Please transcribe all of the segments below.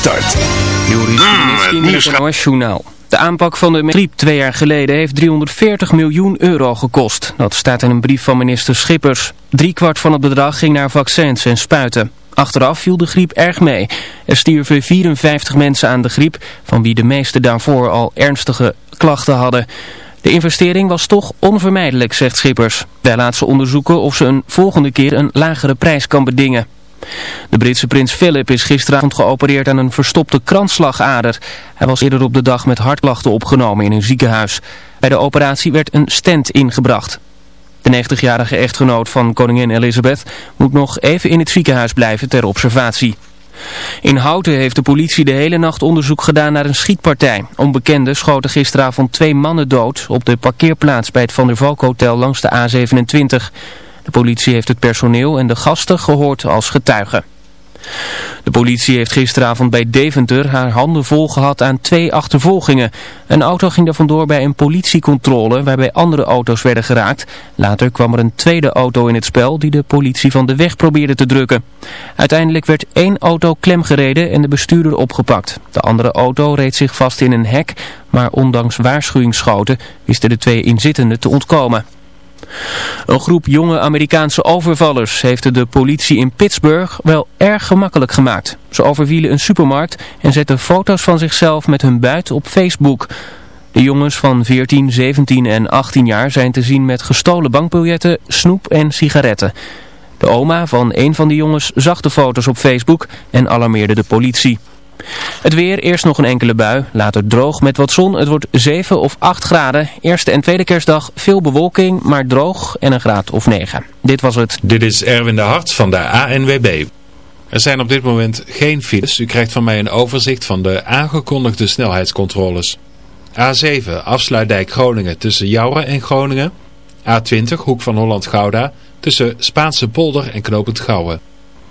start. Joris mm, Journaal. De aanpak van de griep twee jaar geleden heeft 340 miljoen euro gekost. Dat staat in een brief van minister Schippers. Driekwart van het bedrag ging naar vaccins en spuiten. Achteraf viel de griep erg mee. Er stierven 54 mensen aan de griep, van wie de meeste daarvoor al ernstige klachten hadden. De investering was toch onvermijdelijk, zegt Schippers. Wij laten ze onderzoeken of ze een volgende keer een lagere prijs kan bedingen. De Britse prins Philip is gisteravond geopereerd aan een verstopte kransslagader. Hij was eerder op de dag met hartklachten opgenomen in een ziekenhuis. Bij de operatie werd een stent ingebracht. De 90-jarige echtgenoot van koningin Elizabeth moet nog even in het ziekenhuis blijven ter observatie. In Houten heeft de politie de hele nacht onderzoek gedaan naar een schietpartij. Onbekenden schoten gisteravond twee mannen dood op de parkeerplaats bij het Van der Valk Hotel langs de A27. De politie heeft het personeel en de gasten gehoord als getuigen. De politie heeft gisteravond bij Deventer haar handen vol gehad aan twee achtervolgingen. Een auto ging er vandoor bij een politiecontrole waarbij andere auto's werden geraakt. Later kwam er een tweede auto in het spel die de politie van de weg probeerde te drukken. Uiteindelijk werd één auto klemgereden en de bestuurder opgepakt. De andere auto reed zich vast in een hek, maar ondanks waarschuwingsschoten wisten de twee inzittenden te ontkomen. Een groep jonge Amerikaanse overvallers heeft de politie in Pittsburgh wel erg gemakkelijk gemaakt. Ze overvielen een supermarkt en zetten foto's van zichzelf met hun buit op Facebook. De jongens van 14, 17 en 18 jaar zijn te zien met gestolen bankbiljetten, snoep en sigaretten. De oma van een van de jongens zag de foto's op Facebook en alarmeerde de politie. Het weer, eerst nog een enkele bui, later droog met wat zon. Het wordt 7 of 8 graden. Eerste en tweede kerstdag veel bewolking, maar droog en een graad of 9. Dit was het. Dit is Erwin de Hart van de ANWB. Er zijn op dit moment geen files. U krijgt van mij een overzicht van de aangekondigde snelheidscontroles. A7 Afsluitdijk Groningen tussen Jouren en Groningen. A20 Hoek van Holland-Gouda tussen Spaanse polder en Knopend Gouwen.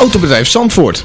Autobedrijf Zandvoort.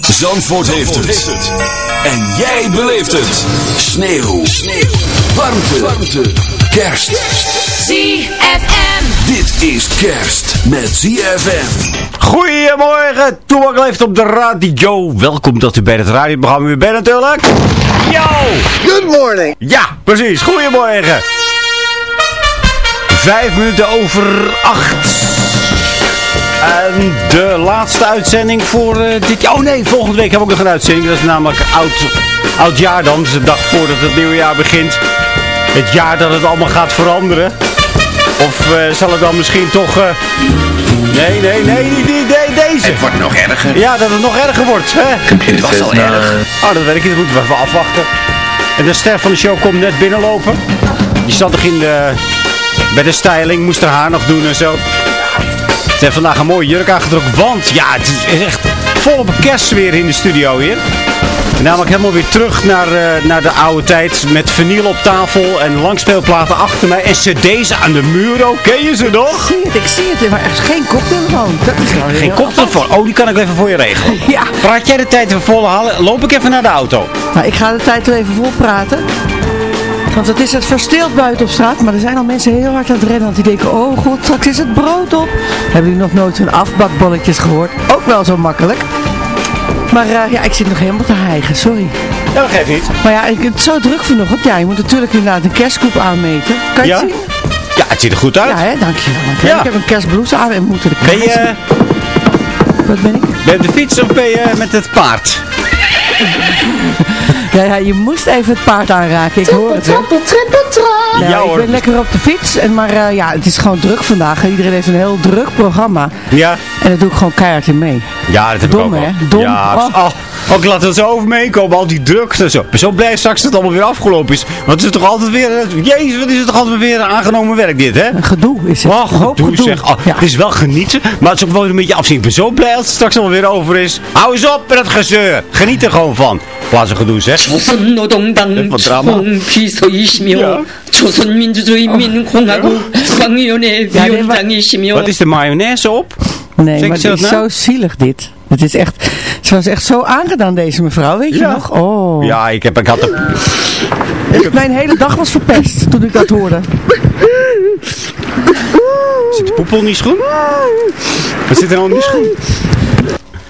Zandvoort heeft het. En jij beleeft het. Sneeuw. Sneeuw. Warmte. Warmte. Kerst. ZFM. Dit is kerst met ZFM. Goedemorgen, Toepak leeft op de radio. Welkom dat u bij het radioprogramma weer bent natuurlijk. Yo! Good morning. Ja, precies. Goedemorgen. Vijf minuten over acht. En de laatste uitzending voor uh, dit jaar. Oh nee, volgende week hebben we ook nog een uitzending. Dat is namelijk oud, oud jaar dan. Dus de dag voordat het nieuwe jaar begint. Het jaar dat het allemaal gaat veranderen. Of uh, zal het dan misschien toch... Uh... Nee, nee, nee, niet, nee, deze. Het wordt nog erger. Ja, dat het nog erger wordt. Hè? Het was al erg. Oh, dat weet ik niet. Dat moeten we even afwachten. En de ster van de show komt net binnenlopen. Die zat nog in de... Bij de styling, moest haar haar nog doen en zo. Ze heeft vandaag een mooie jurk aangetrokken, want ja, het is echt volop kerstsfeer in de studio hier. Namelijk helemaal weer terug naar, eh, naar de oude tijd. Met vinyl op tafel en langspeelplaten achter mij. En cd's aan de muur ook. Ken je ze nog? zie het, ik zie het, maar echt geen koptelefoon. Dat is wel Geen koptelefoon. Oh, die kan ik even voor je regelen. Ja. Praat jij de tijd even vol halen? Loop ik even naar de auto. Nou, ik ga de tijd wel even vol praten. Want het is het verstild buiten op straat. Maar er zijn al mensen heel hard aan het rennen. Want die denken, oh god, straks is het brood op. Hebben jullie nog nooit zo'n afbakbolletjes gehoord? Ook wel zo makkelijk. Maar eh, ja, ik zit nog helemaal te hijgen, sorry. Ja, dat geeft niet. Maar ja, ik, het zo druk vanochtend. Ja, je moet natuurlijk inderdaad een kerstkoep aanmeten. Kan je Ja? het zien? Ja, het ziet er goed uit. Ja, hè, dankjewel. Ja. Ik heb een kerstblouse aan en moet er de Ben je, Wat ben ik? ben je op de fiets of ben je met het paard? Ja, ja, je moest even het paard aanraken. Ik hoor het, Ja, ik hoor. ben lekker op de fiets. En, maar eh, ja, het is gewoon druk vandaag. En iedereen heeft een heel druk programma. Ja. En daar doe ik gewoon keihard in mee. Ja, dat heb Dom, ik ook wel. hè? Dom. Ja, Oh. Ook laat het zo over meekomen. komen, al die drukte en zo. Zo blij straks dat het allemaal weer afgelopen is. Want het is toch altijd weer... Eh, jezus, wat is het toch altijd weer aangenomen werk dit, hè? Een gedoe is het. Oh, gedoe, gedoe. zeg. Ah, het is wel genieten, maar het is ook wel een beetje afzien. Ik ben zo blij dat het straks allemaal weer over is. Hou eens op met het gezeur. Geniet er gewoon van. Plaatsen gedoe, zeg. Wat drama. Ja. Wat is de mayonaise op? Nee, maar het is nou? zo zielig dit. Het is echt, ze was echt zo aangedaan deze mevrouw, weet je Ja. nog? Oh. Ja, ik, heb, ik had de... Mijn hele dag was verpest toen ik dat hoorde. Zit de poepel niet schoen? Wat zit er nou in die schoen?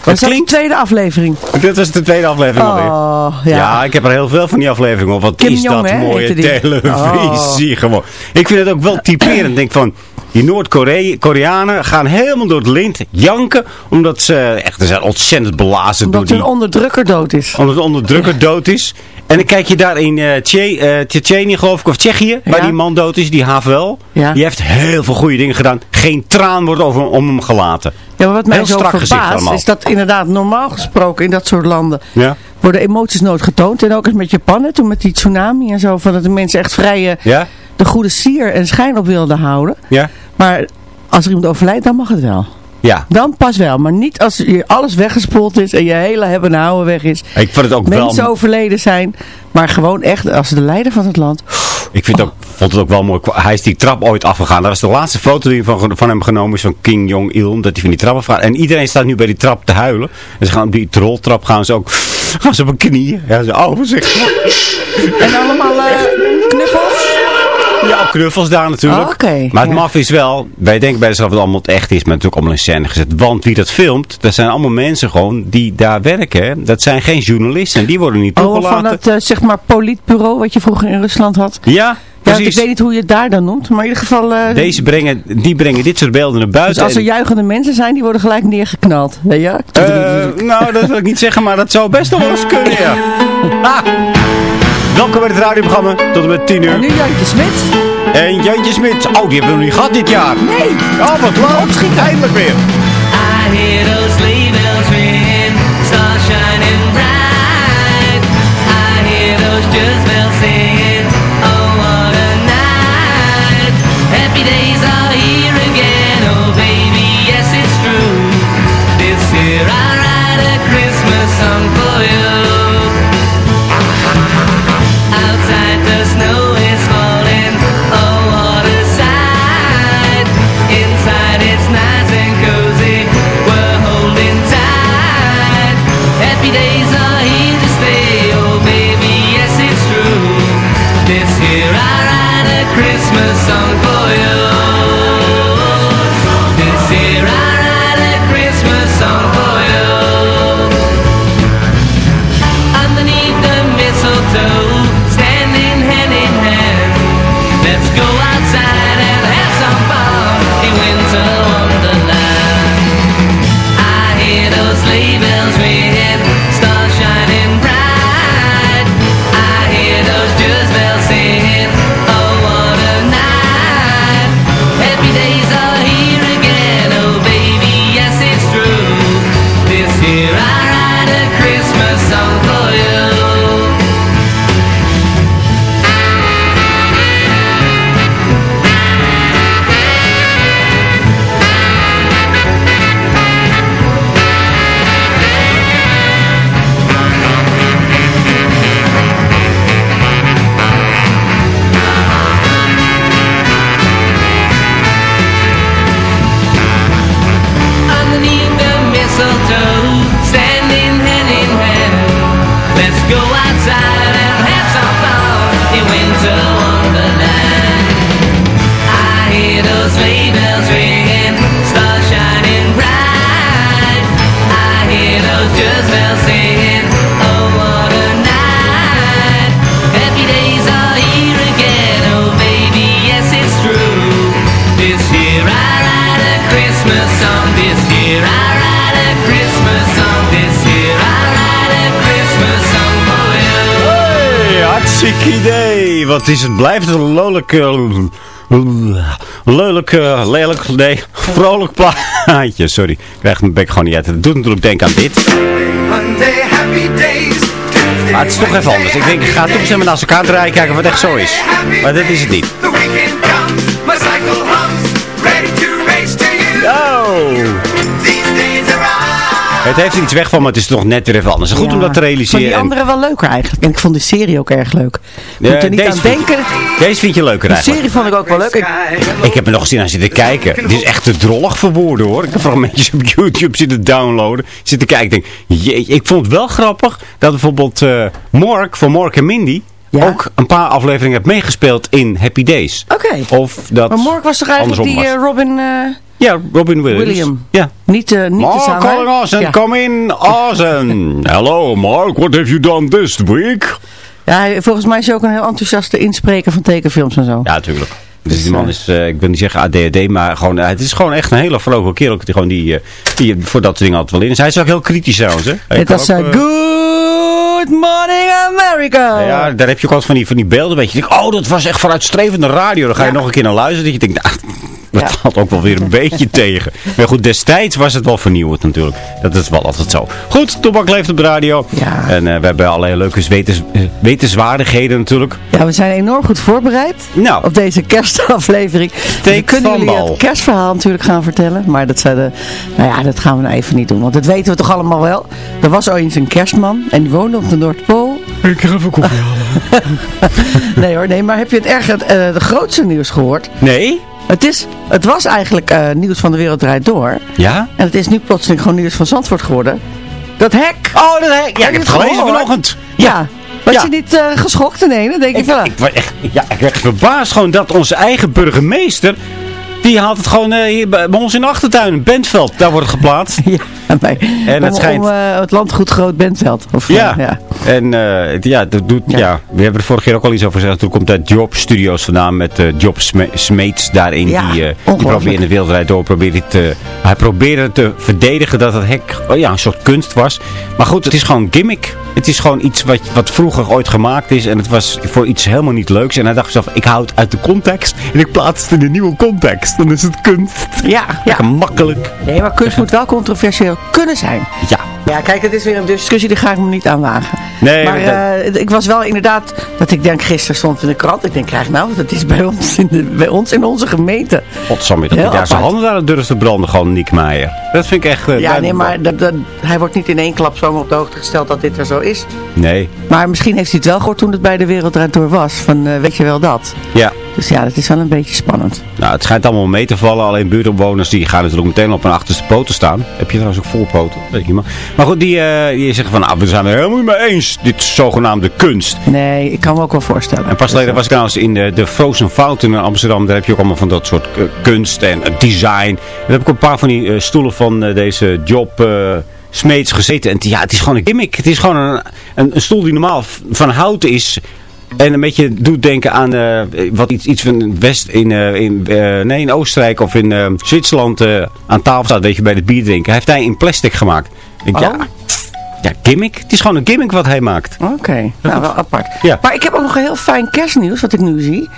Het is de tweede aflevering. Dit was de tweede aflevering alweer. Oh, Ja. ja. ik heb er heel veel van die afleveringen op. Wat Kim is Jong, dat mooie televisie gewoon. Ik vind het ook wel typerend. Ik denk van, die Noord-Koreanen gaan helemaal door het lint janken. Omdat ze, echt, ze zijn ontzettend belazen Omdat door hun die... onderdrukker dood is. Omdat de onderdrukker dood is. En dan kijk je daar in eh Tje, eh, Tsjetsjenië geloof ik, of Tsjechië, waar Ja. die man dood is, die Havel. Ja. Die heeft heel veel goede dingen gedaan. Geen traan wordt over, om hem gelaten. Ja, maar wat mij Heel zo verbaast is dat inderdaad normaal gesproken in dat soort landen Ja? worden emoties nooit getoond. En ook eens met Japan, hè, toen met die tsunami en zo, van dat de mensen echt vrij eh, Ja? de goede sier en schijn op wilden houden. Ja? Maar als er iemand overlijdt, dan mag het wel. Ja. Dan pas wel, maar niet als je alles weggespoeld is en je hele hebben en houden weg is. Ik vond het ook wel... Mensen overleden zijn, maar gewoon echt als de leider van het land. Ik vind ook, vond het ook wel mooi. Hij is die trap ooit afgegaan. Dat is de laatste foto die van, van hem genomen is van King Jong-il. Dat hij van die trap afgaat. En iedereen staat nu bij die trap te huilen. En ze gaan op die roltrap gaan ze ook gaan ze op hun knieën. Ja, ze, oh, wat zeg En allemaal eh, knuffels. Ja, knuffels daar natuurlijk. Oh, maar het ja. maf is wel, wij denken bij onszelf dat het allemaal het echt is, maar natuurlijk allemaal in scène gezet. Want wie dat filmt, dat zijn allemaal mensen gewoon die daar werken. Dat zijn geen journalisten. Die worden niet Oh, toegelaten. van het eh, zeg maar politbureau wat je vroeger in Rusland had. Ja, Ja, ik weet niet hoe je het daar dan noemt, maar in ieder geval... eh, Deze brengen, die brengen dit soort beelden naar dus buiten. als er En- juichende mensen zijn, die worden gelijk neergeknald. Je? Eh, nou, dat wil ik niet zeggen, maar dat zou best wel eens kunnen, ja. Ah. Welkom bij het radioprogramma, tot en met 10 En uur. nu Jantje Smit. En Jantje Smit, oh, die hebben we nog niet gehad dit jaar. Nee. Oh, wat leuk. Eindelijk weer. I hear those sleigh bells ringing, stars shining bright. Sleigh bells Wat is het? Blijft het een lelijk... eh, Lelijk, eh, lelijk, nee, vrolijk plaatje. Sorry, ik krijg mijn bek gewoon niet uit. Het doet natuurlijk denken aan dit. Maar het is toch even anders. Ik denk, ik ga toch eens even naast elkaar draaien, kijken wat echt zo is. Maar dat is het niet. Het heeft er iets weg van, maar het is toch net weer even anders. Goed om dat te Ik realiseren. vond die andere wel leuker eigenlijk. En ik vond de serie ook erg leuk. Moet er niet aan denken. Deze vind je leuker De eigenlijk. serie vond ik ook wel leuk. Ik, Ik heb er nog eens in aan zitten kijken. Dit is echt te drollig voor woorden hoor. Ik heb fragmentjes op YouTube zitten downloaden. Zitten kijken. Ik denk, jeetje. Ik vond het wel grappig dat bijvoorbeeld eh Mork van Mork en Mindy... ook een paar afleveringen heeft meegespeeld in Happy Days. Oké. Of dat Maar Mork was toch eigenlijk die eh, Robin... eh, Ja, Robin Williams. William. Ja. Niet, eh niet Mark zanger. calling Austin, Ja. come in Austin. Hello Mark, what have you done this week? Ja, volgens mij is hij ook een heel enthousiaste inspreker van tekenfilms en zo. Ja, natuurlijk. Dus die man is, eh, ik wil niet zeggen ADHD, maar gewoon, eh, het is gewoon echt een hele vrolijke kerel. Die, gewoon die, eh, die voor dat soort dingen altijd wel in is. Hij is ook heel kritisch trouwens, hè. Hij Het was ook, eh, eh, Good Morning America. Ja, daar heb je ook altijd van die, van die beelden. Weet je, oh, dat was echt vooruitstrevende radio. Dan ga je nog een keer naar luisteren. Dat je denkt, nou, dat valt ook wel weer een beetje tegen. Maar goed, destijds was het wel vernieuwend natuurlijk. Dat is wel altijd zo. Goed, Tobak leeft op de radio. Ja. En eh, we hebben allerlei leuke wetens, eh, wetenswaardigheden natuurlijk. Ja, we zijn enorm goed voorbereid Nou. op deze kerstaflevering. we kunnen jullie bal. het kerstverhaal natuurlijk gaan vertellen. Maar dat, zijn de, nou ja, dat gaan we nou even niet doen. Want dat weten we toch allemaal wel. Er was ooit eens een kerstman en die woonde op de Noordpool. Ik ga even koffie halen. Nee hoor, nee. Maar heb je het erg het eh, de grootste nieuws gehoord? Nee? Het, is, het was eigenlijk eh, nieuws van de wereld draait door. Ja? En het is nu plotseling gewoon nieuws van Zandvoort geworden. Dat hek! Oh, dat hek! Ja, ik heb het gelezen gehoord? vanochtend. Ja. Was Ja. je niet eh, geschokt? Dan denk je van... Ik, was echt, ja, ik werd verbaasd gewoon dat onze eigen burgemeester... Die haalt het gewoon eh, hier bij, ons in de achtertuin, in Bentveld. Daar wordt het geplaatst. Ja, bij, En het om, schijnt- om, eh, het landgoed Groot Bentveld. Of, eh, Ja. ja. En ja, dat doet, ja. we hebben er vorige keer ook al iets over gezegd. Toen komt dat Job Studios vandaan met Job Sme- Smeets daarin. Ja, die, die probeert in de wereldrijd door. Probeert het, te- hij probeerde te verdedigen dat het hek oh ja, een soort kunst was. Maar goed, het is gewoon gimmick. Het is gewoon iets wat, wat vroeger ooit gemaakt is. En het was voor iets helemaal niet leuks. En hij dacht zelf, ik hou het uit de context. En ik plaats het in een nieuwe context. Dan is het kunst. Ja, ja. Lekker makkelijk. Nee, maar kunst moet wel controversieel kunnen zijn. Ja. Ja, kijk, het is weer een discussie, die ga ik me niet aan wagen. Nee, maar eh, ik was wel inderdaad, dat ik denk, gisteren stond in de krant. Ik denk, krijg nou, dat is bij ons in, de, bij ons in onze gemeente. Godsamme, dat daar zijn handen aan het durft te branden, gewoon Nick Meijer. Dat vind ik echt... eh, Ja, nee, maar dat, dat, hij wordt niet in één klap zomaar op de hoogte gesteld dat dit er zo is. Nee, Maar misschien heeft hij het wel gehoord toen het bij de Wereld Draait Door was. Van, eh, weet je wel dat? ja. Dus ja, dat is wel een beetje spannend. Nou, het schijnt allemaal mee te vallen. Alleen buurtbewoners die gaan natuurlijk meteen op hun achterste poten staan. Heb je trouwens ook voorpoten? Weet ik niet meer. Maar goed, die, eh, die zeggen van, nou, we zijn er helemaal niet mee eens. Dit zogenaamde kunst. Nee, ik kan me ook wel voorstellen. En pas geleden was ik trouwens in de, de Frozen Fountain in Amsterdam. Daar heb je ook allemaal van dat soort eh, kunst en eh, design. En daar heb ik een paar van die eh, stoelen van eh, deze Job eh, Smeets gezeten. En het- ja, het is gewoon een gimmick. Het is gewoon een, een, een stoel die normaal van hout is. En een beetje doet denken aan eh, wat iets, iets van West in, eh, in, eh, nee, in Oostenrijk of in Zwitserland aan tafel staat. Weet je, bij het bier drinken. Hij heeft hij in plastic gemaakt. Ik, ja, Oh. ja, gimmick. Het is gewoon een gimmick wat hij maakt. Oké, nou wel apart. Ja. Maar ik heb ook nog een heel fijn kerstnieuws wat ik nu zie.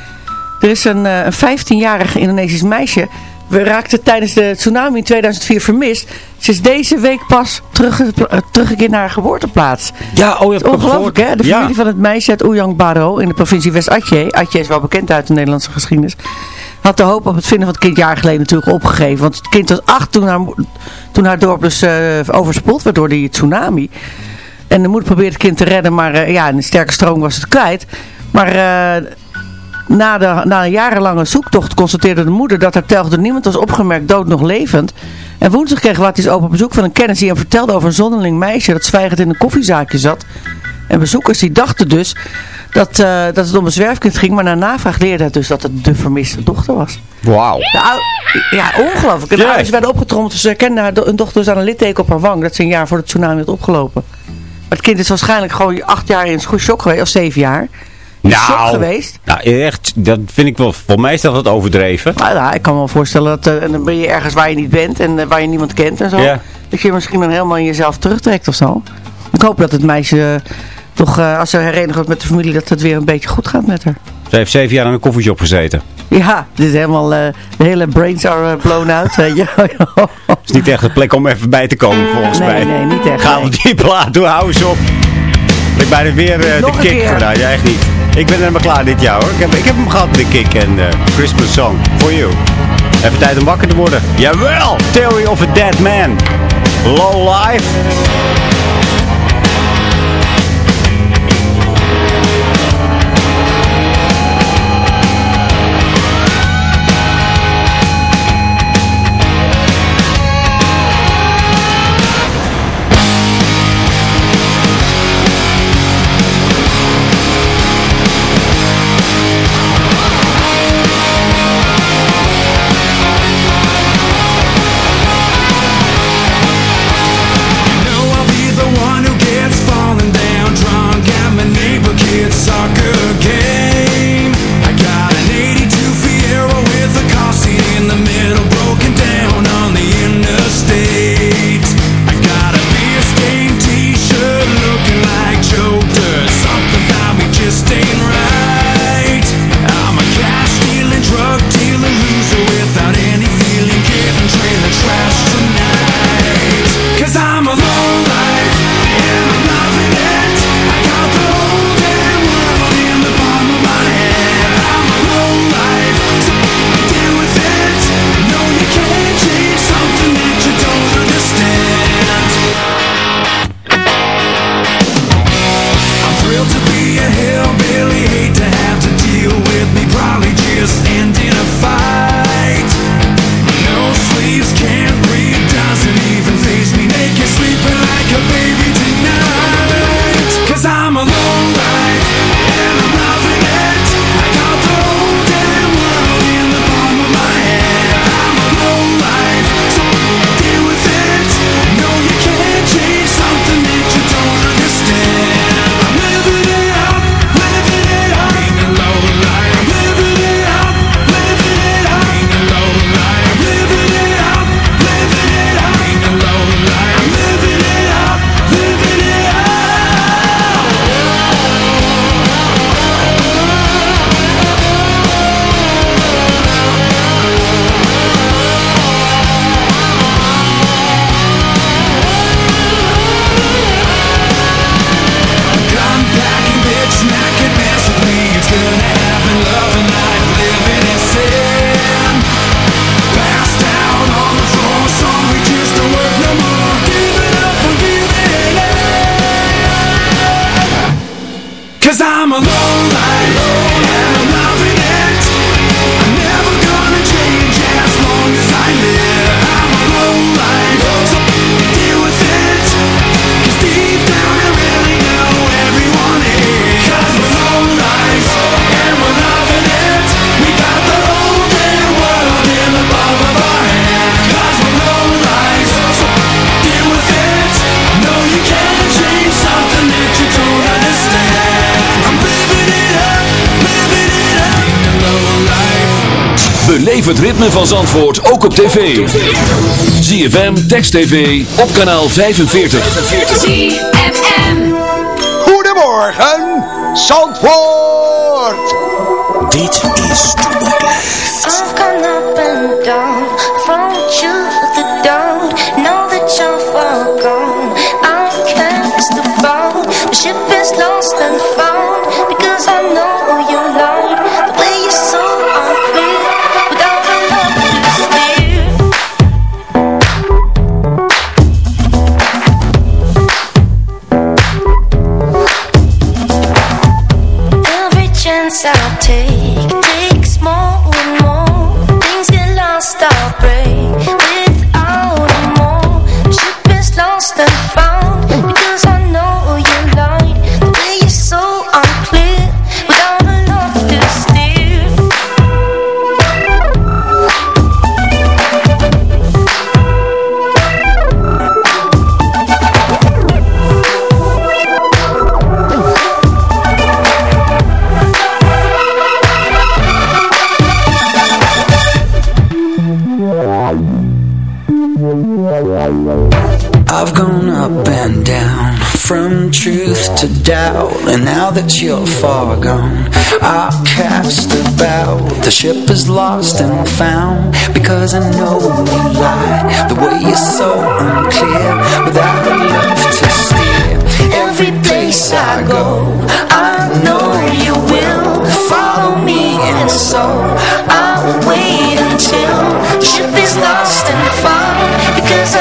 Er is een, een 15-jarig Indonesisch meisje. We raakten tijdens de tsunami in 2004 vermist. Ze is deze week pas terugge eh, teruggekeerd naar haar geboorteplaats. Ja, oh, je hebt het Ongelooflijk hè? De Ja. familie van het meisje uit Oeyang Baro in de provincie West-Aceh. Aceh is wel bekend uit de Nederlandse geschiedenis. Had de hoop op het vinden van het kind jaar geleden natuurlijk opgegeven. Want het kind was acht toen haar, toen haar dorp dus eh, overspoeld werd door die tsunami. En de moeder probeerde het kind te redden, maar eh, ja, in een sterke stroom was het kwijt. Maar na, de, na een jarenlange zoektocht constateerde de moeder dat haar telg door niemand was opgemerkt dood nog levend. En woensdag kregen Watties open bezoek van een kennis die hem vertelde over een zonderling meisje dat zwijgend in een koffiezaakje zat. En bezoekers die dachten dus dat, eh, dat het om een zwerfkind ging. Maar na navraag leerde het dus dat het de vermiste dochter was. Wauw. Ja, ongelooflijk. De ouders werden opgetrommeld. Dus ze herkenden haar do- hun dochter dus aan een litteken op haar wang. Dat ze een jaar voor de tsunami had opgelopen. Maar het kind is waarschijnlijk gewoon acht jaar in shock geweest. Of zeven jaar. Nou, geweest. nou, echt, dat vind ik wel, voor mij is dat wat overdreven. Ja, ik kan me wel voorstellen dat en dan ben je ergens waar je niet bent. En eh, waar je niemand kent en zo. Ja. Dat je misschien dan helemaal in jezelf terugtrekt of zo. Ik hoop dat het meisje eh, toch, als ze herenigd wordt met de familie, dat het weer een beetje goed gaat met haar. Ze heeft zeven jaar aan een koffieshop gezeten. Ja, dit is helemaal, de hele brains are blown out, weet je. Het is niet echt de plek om even bij te komen volgens Nee, mij. nee, niet echt, Gaan we nee. die plaat doen, hou eens op. Ik heb bijna weer de kick gedaan, ja echt niet. Ik ben helemaal klaar dit jaar hoor. Ik heb, ik heb hem gehad, de kick en eh, Christmas Song. For you. Even tijd om wakker te worden. Jawel! Theory of a Dead Man. Low Life. Beleef het ritme van Zandvoort ook op tv. ZFM, Text TV, op kanaal 45. Goedemorgen, Zandvoort! Dit doubt And now that you're far gone I cast about. The ship is lost and found Because I know you lie. The way you're so unclear Without a love to steer. Every place I go I know you will Follow me and so I'll wait until The ship is lost and found Because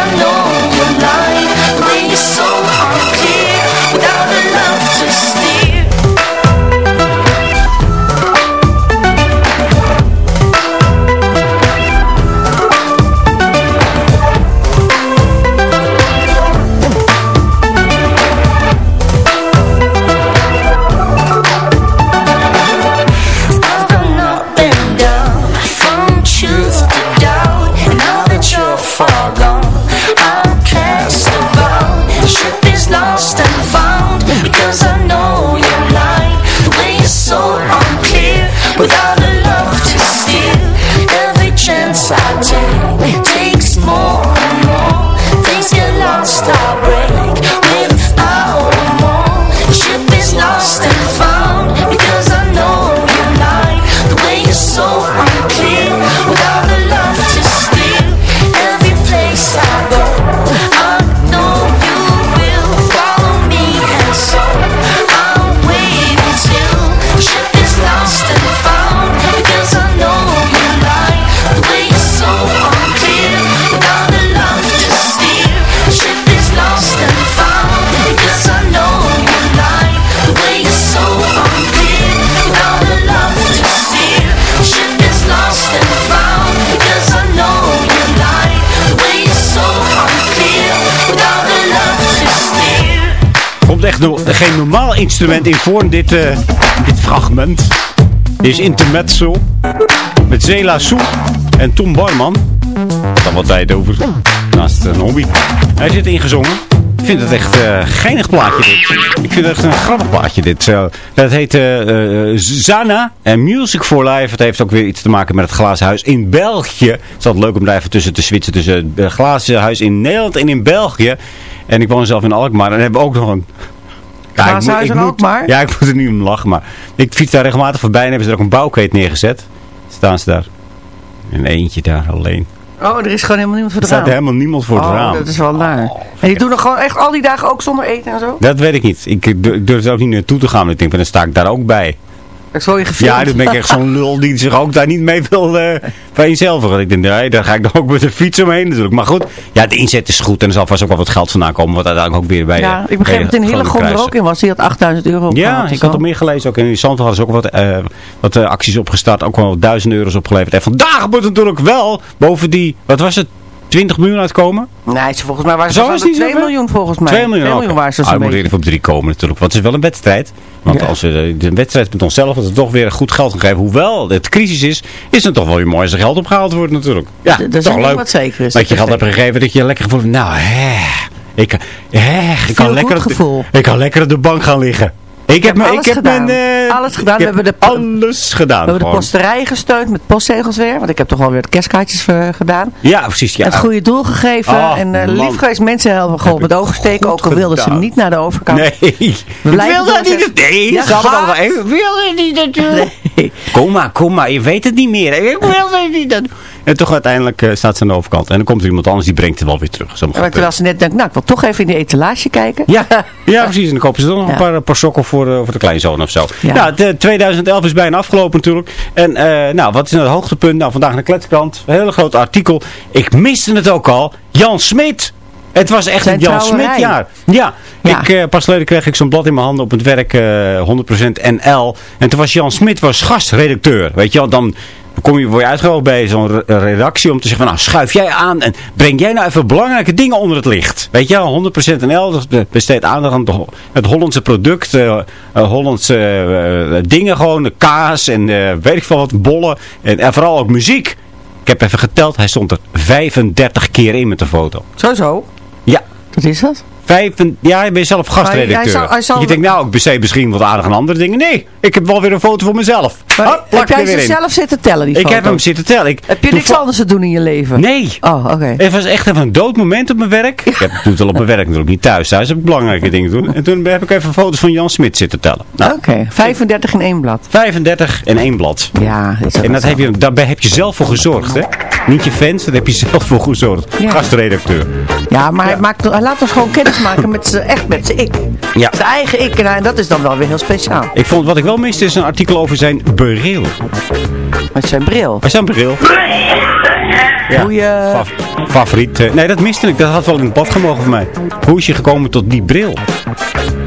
echt geen normaal instrument in voor dit, eh, dit fragment. Is Intermezzo. Met Zela Soe en Tom Boyman. Dan wat tijd over. Naast een hobby. Hij zit ingezongen. Ik vind het echt eh geinig plaatje dit. Ik vind het echt een grappig plaatje dit. Dat heet eh, eh, Zana en Music for Life. Het heeft ook weer iets te maken met het glazen huis in België. Het is altijd leuk om daar even tussen te switchen. Tussen het glazen huis in Nederland en in België. En ik woon zelf in Alkmaar. En hebben we ook nog een... Ja, ik moet- ik moet- Alkmaar? Ja, ik moet er niet om lachen. Maar ik fiets daar regelmatig voorbij en hebben ze er ook een bouwkeet neergezet. Staan ze daar. En eentje daar alleen. Oh, er is gewoon helemaal niemand voor Er de staat raam. helemaal niemand voor het oh, raam. dat is wel naar. en die doen er gewoon echt al die dagen ook zonder eten en zo? Dat weet ik niet. Ik, durf er ook niet naartoe te gaan. want Ik denk, dan sta ik daar ook bij. Ik je gefilmd. Ja, dan ben ik echt zo'n lul die zich ook daar niet mee wil uh, van jezelf. Want ik denk, nee, daar ga ik dan ook met de fiets omheen natuurlijk. Maar goed, ja, de inzet is goed. En er zal vast ook wel wat geld vandaan komen. Wat uiteindelijk ook weer bij Ja, eh, ik begreep dat in Hillegom er ook in was. Die had 8000 euro Ja, ik had er meer gelezen ook. In Zandvoort hadden ze ook wat, eh, wat acties opgestart. Ook wel duizend euro's opgeleverd. En vandaag moet natuurlijk wel boven die, wat was het, 20 miljoen uitkomen? Nee, ze volgens mij waren ze niet 2 zoveel? miljoen volgens mij. 2 miljoen, 2 miljoen oké. waren ze Ah, beetje. even op 3 komen natuurlijk. Want het is wel een wedstrijd. Want als we de, wedstrijd met onszelf, dat we toch weer goed geld gaan geven. Hoewel het crisis is, is het toch wel weer mooi als er geld opgehaald wordt natuurlijk. Ja, D- Dat toch is een leuk. wat zeker is. Dat je geld hebt gegeven dat je lekker gevoeld hebt. Nou, hè. Ik, hè, ik, kan lekker good op de, gevoel. ik kan lekker op de bank gaan liggen. Ik heb, mijn- alles ik heb gedaan. mijn... eh, Alles gedaan. ik We heb hebben de- alles gedaan. We hebben de gewoon. posterij gesteund met postzegels weer. Want ik heb toch wel weer de kerstkaartjes eh, gedaan. Ja, precies. Ja. Het goede doel gegeven. Ah, en eh, man. lief geweest mensen helpen geholpen met oversteken. Ook al wilden ze niet naar de overkant. Nee, ik wil blijven dat doorzetten. niet. Nee, Ja, ze hadden ga. allemaal even. Ik wil het niet dat. Nee. Kom maar, kom maar, je weet het niet meer. Ik wil het niet dat En toch uiteindelijk eh, staat ze aan de overkant. En dan komt er iemand anders die brengt het wel weer terug. Maar terwijl ze net denkt, nou ik wil toch even in die etalage kijken. Ja, ja, precies. En dan kopen ze dan nog Ja. een paar, paar sokken voor, eh, voor de kleinzoon of zo. Ja. Nou, de 2011 is bijna afgelopen natuurlijk. En eh, nou, wat is nou het hoogtepunt? Nou, vandaag in de kletskrant. Een hele groot artikel. Ik miste het ook al. Jan Smit. Het was echt een Jan. Smit jaar. Ja, Ja. Ik, eh, pas geleden kreeg ik zo'n blad in mijn handen op het werk eh 100% NL. En toen was Jan Smit was gastredacteur. Weet je wel, dan kom je, word je uitgenodigd bij zo'n re- redactie om te zeggen van, nou schuif jij aan en breng jij nou even belangrijke dingen onder het licht. Weet je wel, 100% NL dat besteedt aandacht aan het Ho- het Hollandse product, eh, eh, Hollandse eh, dingen gewoon, de kaas en weet ik veel wat, bollen en, en vooral ook muziek. Ik heb even geteld, hij stond er 35 keer in met de foto. Zo zo. Ja, Wat is dat? Vijf, ja, je bent zelf gastredacteur. Hij zal- hij zal- Je denkt, nou, ik besteed misschien wat aardig aan andere dingen. Nee, ik heb wel weer een foto voor mezelf. Maar Hop, plak heb jij ze in. zelf zitten tellen, die Ik heb foto's? hem zitten tellen. Ik, Heb je niks anders te doen in je leven? Nee. Oh, oké. Het was echt even een dood moment op mijn werk. Ik heb, doe het wel op mijn werk natuurlijk, niet thuis. Thuis heb ik belangrijke dingen te doen. En toen heb ik even foto's van Jan Smit zitten tellen. Nou, Oké, 35 in één blad. 35 en één blad. Ja, is En dat heb je, daarbij heb je zelf voor gezorgd, hè? Niet je fans, daar heb je zelf voor gezorgd. Ja. Gastredacteur. Ja, maar Hij, maakt, hij laat ons gewoon kennis maken met z'n, echt met zijn ik. Ja. Zijn eigen ik. En hij- dat is dan wel weer heel speciaal. Ik vond wat ik wel miste is een artikel over zijn bril. Met zijn bril. Bij zijn bril. Ja. Hoe je... Fa- favoriet. eh, nee, dat miste ik. Dat had wel in het bad gemogen voor mij. Hoe is je gekomen tot die bril?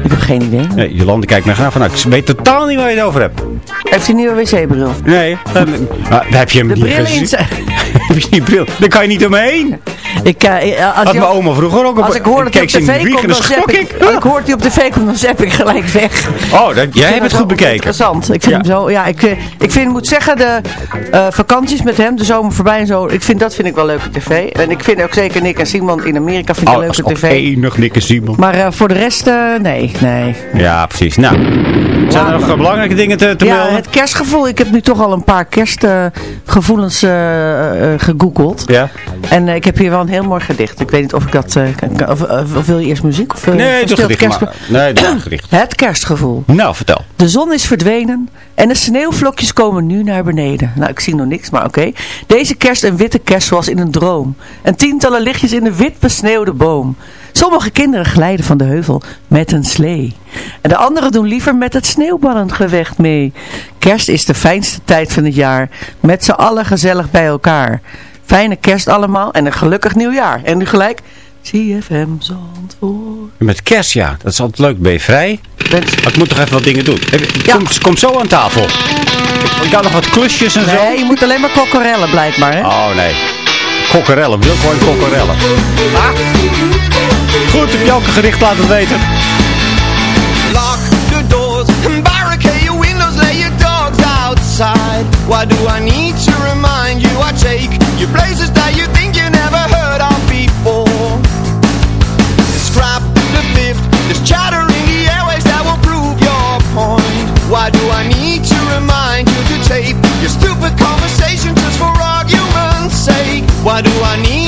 Ik heb geen idee. Nee, Jolande kijkt mij graag van. Nou, ik weet totaal niet waar je het over hebt. Heeft hij een nieuwe wc-bril? Nee, dan, dan heb je hem De niet gezien. Heb je die bril? Daar kan je niet omheen. Ik, eh, als, Had mijn oma vroeger ook op als ik hoor dat hij op tv en komt, dan schrok ik. Als ik hoor dat hij op tv komt, dan zap ik gelijk weg. Oh, dat, jij hebt het goed bekeken. Interessant. Ik vind Ja. hem zo, ja, ik, eh, ik vind, moet zeggen, de eh, vakanties met hem, de zomer voorbij en zo, ik vind, dat vind ik wel leuke tv. En ik vind ook zeker Nick en Simon in Amerika vind ik Oh, leuke tv. enig Nikke Simon. Maar eh, voor de rest, eh, nee, nee. Ja, precies. Nou, zijn er nog eh, belangrijke dingen te, te ja, melden? het kerstgevoel. Ik heb nu toch al een paar kerstgevoelens eh, gegoogeld. Ja. En ik heb hier wel een heel mooi gedicht. Ik weet niet of ik dat... kan, of, wil je eerst muziek? Of, Nee, verstilt gedicht kerst- maar. Nee, doe gedicht. Het kerstgevoel. Nou, vertel. De zon is verdwenen en de sneeuwvlokjes komen nu naar beneden. Nou, ik zie nog niks, maar oké. Deze kerst een witte kerst zoals in een droom. En tientallen lichtjes in een wit besneeuwde boom. Sommige kinderen glijden van de heuvel met een slee. En de anderen doen liever met het sneeuwballengevecht mee. Kerst is de fijnste tijd van het jaar. Met z'n allen gezellig bij elkaar. Fijne kerst allemaal en een gelukkig nieuwjaar. En nu gelijk... CFM Zandvoort. Met kerst, ja. Dat is altijd leuk. Ben je vrij? Bent- Maar ik moet toch even wat dingen doen. Even- Kom, kom zo aan tafel. Ik had nog wat klusjes en zo. Nee, je moet alleen maar kokkerellen blijkbaar, hè? Oh, nee. Kokkerellen. Wilco en kokkerellen. Ah. Goed, heb je elke gericht laten weten. Lock the doors and barricade your windows, lay your dogs outside. Why do I need to remind you? I take you places that you think you never heard of before. Scrap the fifth, there's chatter in the airways that will prove your point. Why do I need to remind you to tape your stupid conversation just for? Why do I need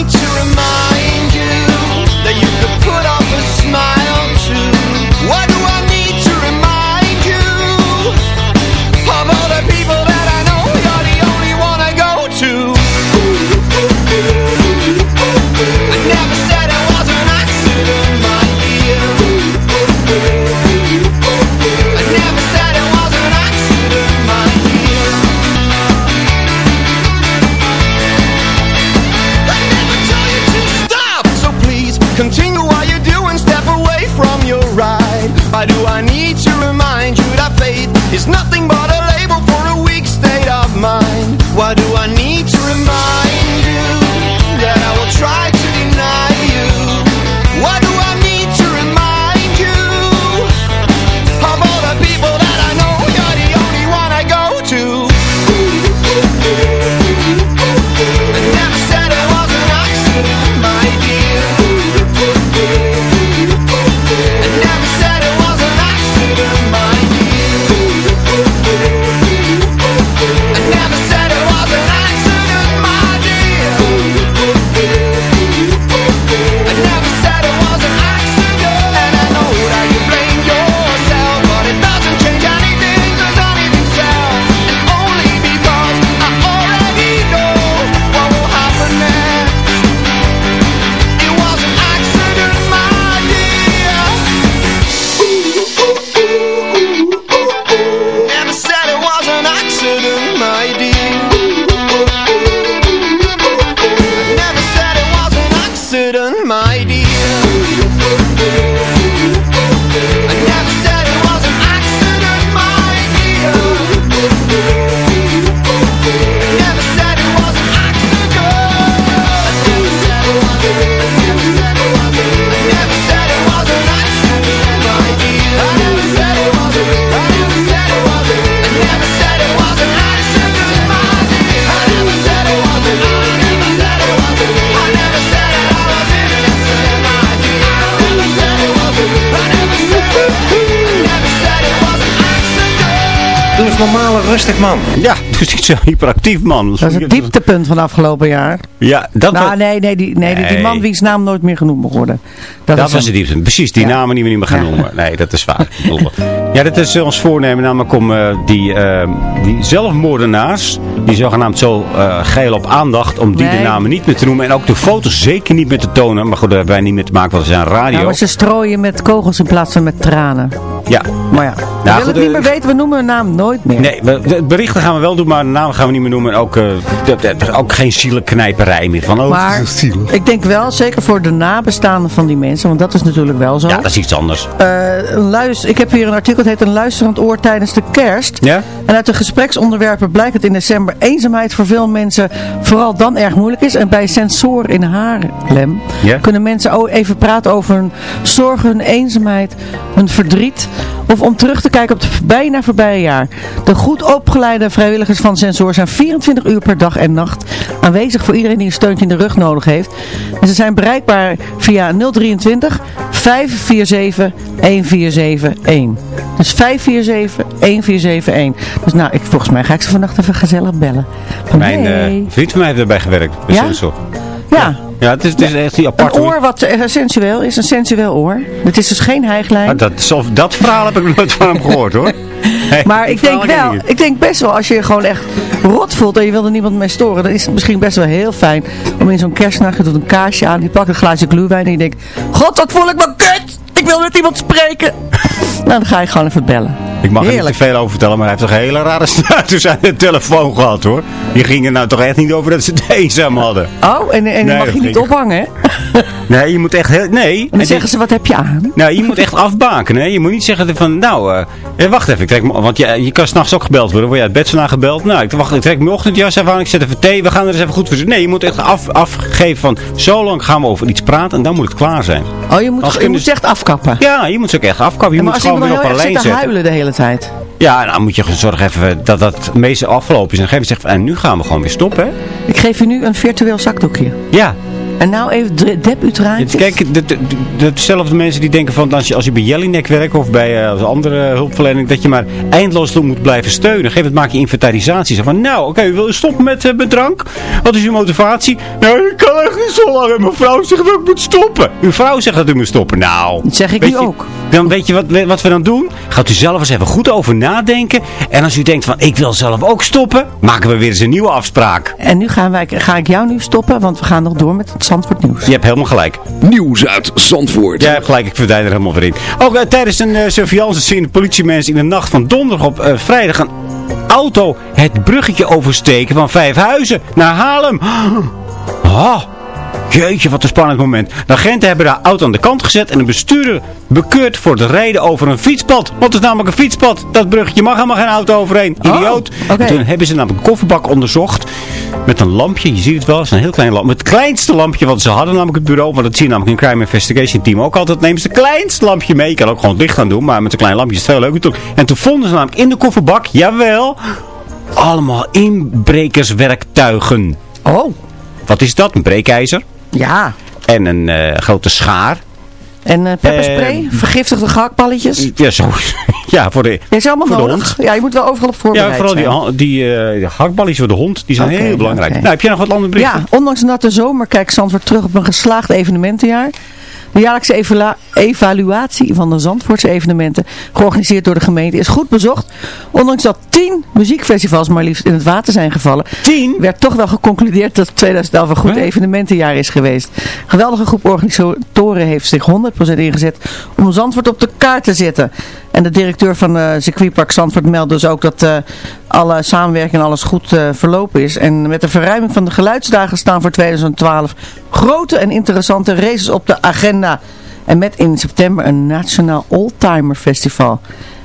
Doe rustig, man. Ja, dus niet zo hyperactief, man. Dat is het dieptepunt van afgelopen jaar. Ja, dat nou, was... nee, nee, die, nee, die- man wiens naam nooit meer genoemd mag worden. Dat, is was hem. het diepste. Precies, die namen die we niet meer gaan noemen. Nee, dat is waar. Ja, dat is ons voornemen. Namelijk om eh, die, eh, die zelfmoordenaars, die zogenaamd zo eh geil op aandacht, om die Nee. de namen niet meer te noemen. En ook de foto's zeker niet meer te tonen. Maar goed, daar hebben wij niet meer te maken, want we zijn radio. Ja, maar ze strooien met kogels in plaats van met tranen. Ja. Maar ja, we Nou, willen goed, het niet eh, meer weten, we noemen hun naam nooit meer. Nee, we- de berichten gaan we wel doen, maar de namen gaan we niet meer noemen. En ook, eh, de- de- ook geen zielenknijperij meer. Van, oh, Maar het is zielig. ik denk wel, zeker voor de nabestaanden van die mensen, want dat is natuurlijk wel zo. Ja, dat is iets anders. Eh, een luister, ik heb hier een artikel, het heet een luisterend oor tijdens de kerst. Ja? En uit de gespreksonderwerpen blijkt dat in december eenzaamheid voor veel mensen vooral dan erg moeilijk is. En bij Sensor in Haarlem Ja? kunnen mensen ook even praten over hun zorgen, hun eenzaamheid, hun verdriet. Of om terug te kijken op het bijna voorbije jaar. De goed opgeleide vrijwilligers van Sensor zijn 24 uur per dag en nacht aanwezig voor iedereen die een steuntje in de rug nodig heeft. En ze zijn bereikbaar via 023 547 1471. Dus 547 1471. Dus nou, ik, volgens mij ga ik ze vannacht even gezellig bellen. Van, Mijn hey. eh, vriend van mij heeft erbij gewerkt. bij Ja? Sensor. ja. Ja, het is, het is echt die Een aparte... oor wat eh, sensueel is, een sensueel oor. Het is dus geen hijglijn. Ah, dat, dat verhaal heb ik nooit van hem gehoord hoor. Nee, Maar ik denk wel, niet. ik denk best wel, als je je gewoon echt rot voelt en je wil er niemand mee storen, dan is het misschien best wel heel fijn om in zo'n kerstnacht, je doet een kaarsje aan, die pakt een glaasje glühwein en je denkt, god wat voel ik me kut, ik wil met iemand spreken. nou, dan ga je gewoon even bellen. Ik mag er niet te veel over vertellen, maar hij heeft toch een hele rare status aan de telefoon gehad hoor. Die ging er nou toch echt niet over dat ze het eenzaam hadden. Oh, en, en Nee, mag je niet ophangen, hè? Nee, je moet echt heel... Nee. En dan zeggen ze, wat heb je aan? Nou, je moet echt afbaken, hè. Je moet niet zeggen van, nou, eh, wacht even, ik trek me, want je, je kan s'nachts ook gebeld worden. Word je uit bed vandaag gebeld? Nou, ik, wacht, ik trek mijn ochtendjas even aan, ik zet even thee, we gaan er eens even goed voor zitten. Nee, je moet echt af, afgeven van, zo lang gaan we over iets praten en dan moet het klaar zijn. Oh, je moet, je moet echt afkappen. Ja, je moet ze ook echt afkappen. Je maar moet gewoon weer op heel een erg lijn zit te zetten. huilen de hele tijd. Ja, nou moet je zorgen even dat dat het meeste afgelopen is. En dan geef je van, en nu gaan we gewoon weer stoppen, hè. Ik geef je nu een virtueel zakdoekje. Ja, En nou even uw traantjes. Kijk, de- de- de- dezelfde mensen die denken van als je, als je bij Jellinek werkt of bij eh, andere hulpverlening, dat je maar eindeloos moet blijven steunen. Geef het, maak je inventarisatie. Zeg van, nou, oké, wil je stoppen met, eh, met drank? Wat is uw motivatie? Nou, ik kan echt niet zo lang. En mijn vrouw zegt dat ik moet stoppen. Uw vrouw zegt dat u moet stoppen. Nou, Dat zeg ik nu ook. Dan weet je wat, wat we dan doen? Gaat u zelf eens even goed over nadenken. En als u denkt van, ik wil zelf ook stoppen, maken we weer eens een nieuwe afspraak. En nu gaan wij, ga ik jou nu stoppen, want we gaan nog door met het Zandvoort nieuws. Je hebt helemaal gelijk. Nieuws uit Zandvoort. Jij hebt gelijk, ik verdijn er helemaal weer in. Ook eh, tijdens een uh, surveillance zien politiemensen in de nacht van donderdag op eh, vrijdag een auto het bruggetje oversteken van Vijfhuizen naar Haarlem. Oh, jeetje, wat een spannend moment. De agenten hebben de auto aan de kant gezet en de bestuurder bekeurd voor het rijden over een fietspad. Want het is namelijk een fietspad. Dat bruggetje mag helemaal geen auto overheen. Idioot. oké. En toen hebben ze namelijk een kofferbak onderzocht. Met een lampje, je ziet het wel, het is een heel klein lampje. Het kleinste lampje wat ze hadden, namelijk het bureau. Want dat zie je namelijk in Crime Investigation Team ook altijd. Nemen ze het kleinste lampje mee. Je kan ook gewoon het licht aan doen, maar met een klein lampje is het veel leuker. En toen vonden ze namelijk in de kofferbak, jawel, allemaal inbrekerswerktuigen. Oh, Wat is dat? Een breekijzer. ja. En een eh, grote schaar. En eh pepperspray, vergiftigde gehaktballetjes. Ja, zo. ja, voor de, Dat is allemaal voor de hond. Ja, je moet wel overal op voorbereid Ja, vooral die, zijn. die, eh, die hakballetjes voor de hond. Die zijn heel belangrijk. Nou, heb jij nog wat andere berichten? Ja, ondanks een natte zomer kijkt Zandvoort terug op een geslaagd evenementenjaar. De jaarlijkse evaluatie van de Zandvoortse evenementen, georganiseerd door de gemeente, is goed bezocht. Ondanks dat tien muziekfestivals maar liefst in het water zijn gevallen, Tien? werd toch wel geconcludeerd dat 2011 een goed evenementenjaar is geweest. Een geweldige groep organisatoren heeft zich 100% ingezet om Zandvoort op de kaart te zetten. En de directeur van uh, circuitpark Zandvoort meldt dus ook dat uh, alle samenwerking en alles goed uh, verlopen is. En met de verruiming van de geluidsdagen staan voor 2012 grote en interessante races op de agenda. En met in september een Nationaal Oldtimer Festival.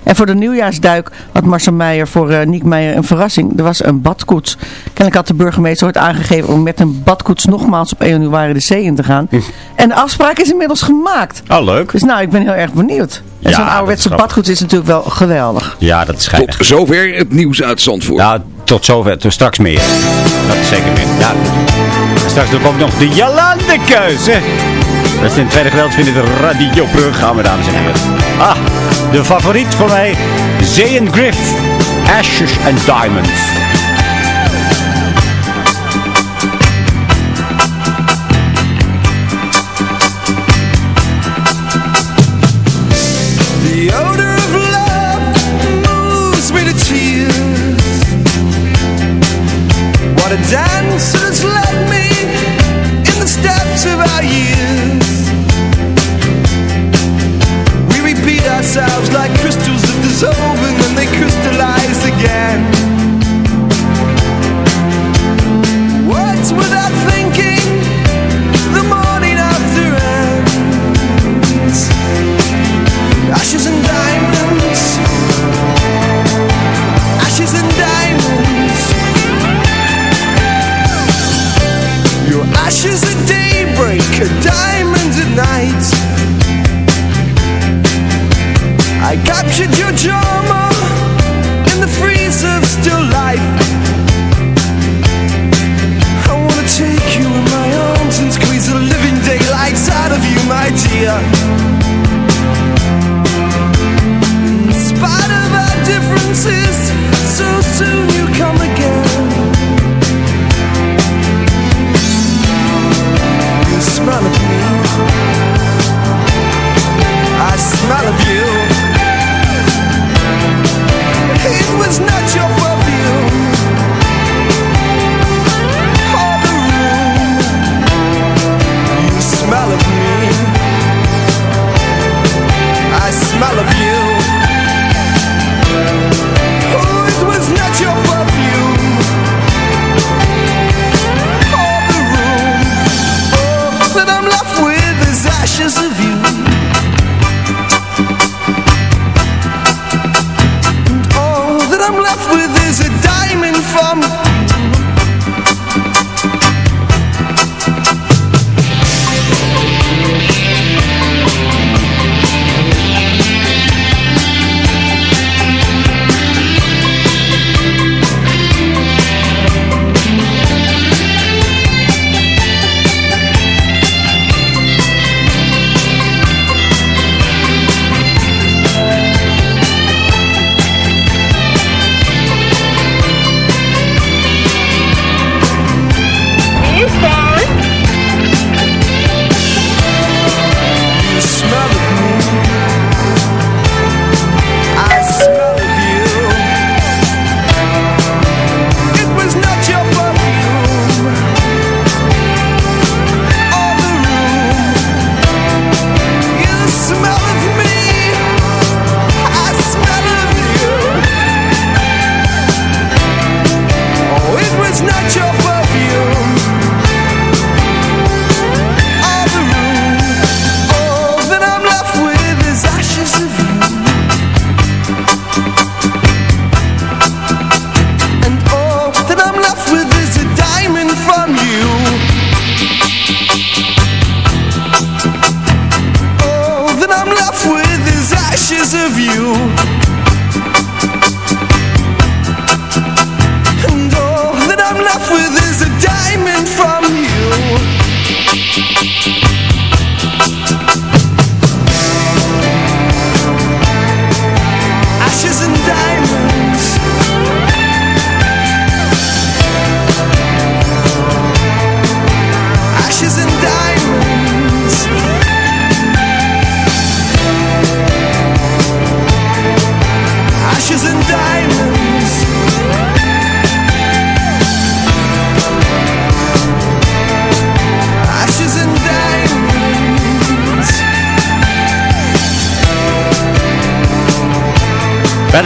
En voor de nieuwjaarsduik had Marcel Meijer voor uh, Niek Meijer een verrassing. Er was een badkoets. Kennelijk had de burgemeester ooit aangegeven om met een badkoets nogmaals op 1 januari de zee in te gaan. En de afspraak is inmiddels gemaakt. Oh, leuk. Dus nou, ik ben heel erg benieuwd. En Ja, zo'n ouderwetse badkoets is natuurlijk wel geweldig. Ja, dat is Tot zover het nieuws uit Zandvoort. Nou, tot zover. Tot straks meer. Dat is zeker meer. Ja. Straks ook nog de Jalandekeuze. Dat is in het tweede geweld vinden de radioprogramma, dames en heren. Ah, de favoriet voor mij. En Griff. Ashes and Diamonds. The odor of love moves me to tears. What a dance it has led me in the steps of our years. Ourselves like crystals that dissolve and then they crystallize again. Words without thinking, the morning after ends. Ashes and diamonds Ashes and diamonds Your ashes at daybreak Diamonds at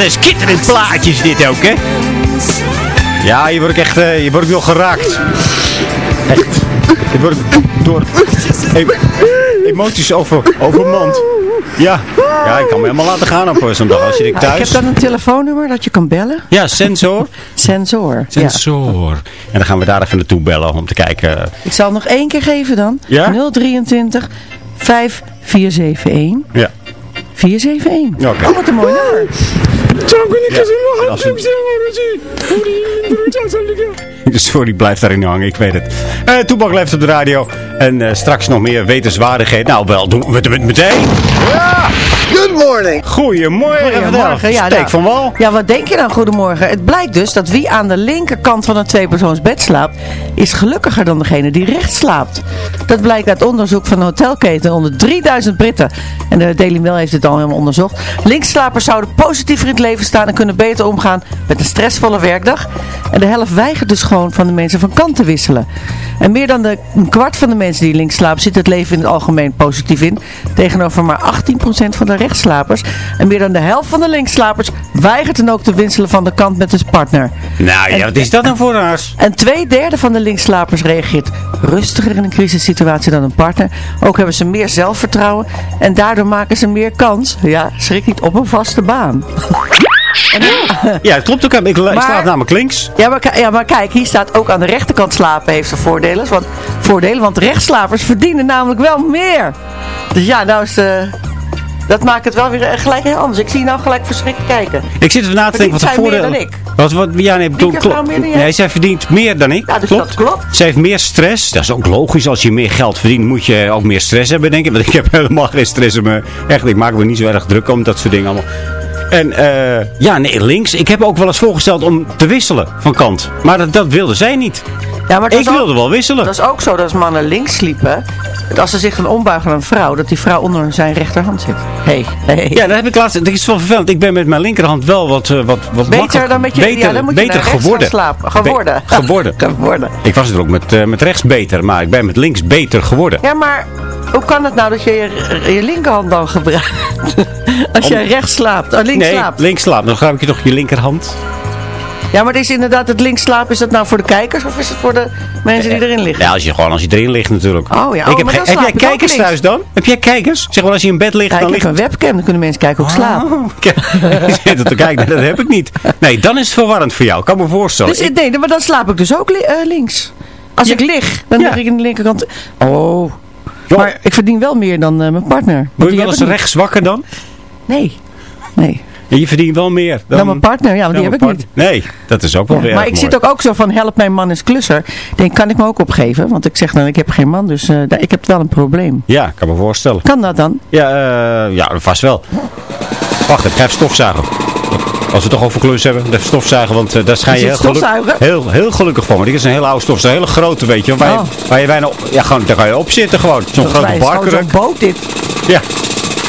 een schitterend plaatjes dit ook, hè? Ja, je wordt echt, eh, je wordt nog geraakt. Echt. Je wordt door em- emoties over, overmand. Ja. ja, ik kan me helemaal laten gaan op eh, zo'n dag als je ik thuis. heb dan een telefoonummer dat je kan bellen. Ja, sensor. Sensor. Ja. Sensor. En dan gaan we daar even naartoe bellen om te kijken. Ik zal nog één keer geven dan. Ja? 023 5471 Ja. 471. Oké. Oh, wat een mooi nummer. Sorry, blijf daarin hangen, ik weet het. Eh Toebak leeft op de radio. En eh, straks nog meer wetenswaardigheid. Nou, wel, doen we het meteen. Good Good morning. Goedemorgen. Goedemorgen. Ja, Steek nou, van wal. Ja, wat denk je dan? Goedemorgen. Het blijkt dus dat wie aan de linkerkant van een tweepersoonsbed slaapt, is gelukkiger dan degene die rechts slaapt. Dat blijkt uit onderzoek van een hotelketen onder 3000 Britten. En de Daily Mail heeft het al helemaal onderzocht. Linksslapers zouden positiever in het leven staan en kunnen beter omgaan met een stressvolle werkdag. En de helft weigert dus gewoon van de mensen van kant te wisselen. En meer dan de, een kwart van de mensen die links slapen zit het leven in het algemeen positief in. Tegenover maar 18% van de rechtsslapers. En meer dan de helft van de linksslapers weigert dan ook te wisselen van de kant met zijn partner. Nou ja, wat is dat nou voor raars? En twee derde van de linksslapers reageert rustiger in een crisissituatie dan een partner. Ook hebben ze meer zelfvertrouwen en daardoor maken ze meer kans, ja, schrik niet, op een vaste baan. Ja, het klopt ook. Ik, ik slaap namelijk links. Ja maar, ja, maar kijk, hier staat ook aan de rechterkant slapen heeft zijn voordelen. Want, voordelen, want rechtsslapers verdienen namelijk wel meer. Dus ja, nou is eh, dat maakt het wel weer eh, gelijk heel anders. Ik zie je nou gelijk verschrikt kijken. Ik zit even na te denken wat de zij voordelen... meer dan ik? Wat, wat, ja, nee, klopt. Nee, zij verdient meer dan ik. Ja, dus klopt. dat klopt. Ze heeft meer stress. Dat is ook logisch. Als je meer geld verdient, moet je ook meer stress hebben, denk ik. Want ik heb helemaal geen stress in me. Echt, ik maak me niet zo erg druk om dat soort dingen allemaal. En eh, ja, nee, links. Ik heb ook wel eens voorgesteld om te wisselen van kant. Maar dat, dat wilde zij niet. Ja, maar het Ik ook- wilde wel wisselen. Dat is ook zo dat als mannen links sliepen, dat als ze zich dan ombuigen naar een vrouw, dat die vrouw onder zijn rechterhand zit. Hey, hey. Ja, dat heb ik laatst. Dat is wel vervelend. Ik ben met mijn linkerhand wel wat, eh, wat, wat Beter dan met je- beter, ja, dan moet je beter naar rechts geworden. gaan slapen. Geworden. Be- geworden. geworden. Ik was er ook met, eh, met rechts beter, maar ik ben met links beter geworden. Ja, maar hoe kan het nou dat je je, je linkerhand dan gebruikt? Als jij rechts slaapt, oh, links nee, slaapt. links slaapt. Dan gebruik je toch je linkerhand. Ja, maar het is inderdaad het links slapen. Is dat nou voor de kijkers of is het voor de mensen die erin liggen? Ja, als je gewoon als je erin ligt natuurlijk. Oh ja, ik oh, heb, dan heb slaap jij ik kijkers thuis dan? Heb jij kijkers? Zeg wel als je in bed ligt, Ja, ik dan heb ligt een webcam, dan kunnen mensen kijken hoe ik slaap. Zit er te kijken. Dat heb ik niet. Nee, dan is het verwarrend voor jou. Kan me voorstellen. Dus, Ik- nee, maar dan slaap ik dus ook li- eh, links. Als ik lig, dan Ja. lig ik aan de linkerkant. Oh. Maar ik verdien wel meer dan eh, mijn partner. Word je wel heb eens ik rechts wakker dan? Nee. Nee. Je verdient wel meer dan, Dan mijn partner, ja, want die heb ik niet. Nee, dat is ook wel weer maar ik mooi. zit ook, ook zo van, help mijn man is klusser. Ik denk, kan ik me ook opgeven? Want ik zeg dan, ik heb geen man, dus eh, daar- ik heb wel een probleem. Ja, ik kan me voorstellen. Kan dat dan? Ja, eh, ja, vast wel. Wacht, ik ga even stofzuigen. Als we het toch over klus hebben, even stofzuigen, want eh, daar schijn je heel, geluk- heel, heel gelukkig van. Want dit is een hele oude stofzuiger, een hele grote, weet je. Waar, Oh. je, waar je bijna, ja, gewoon, daar kan je op zitten gewoon. Zo'n grote barkruk. zo'n boot dit. Ja,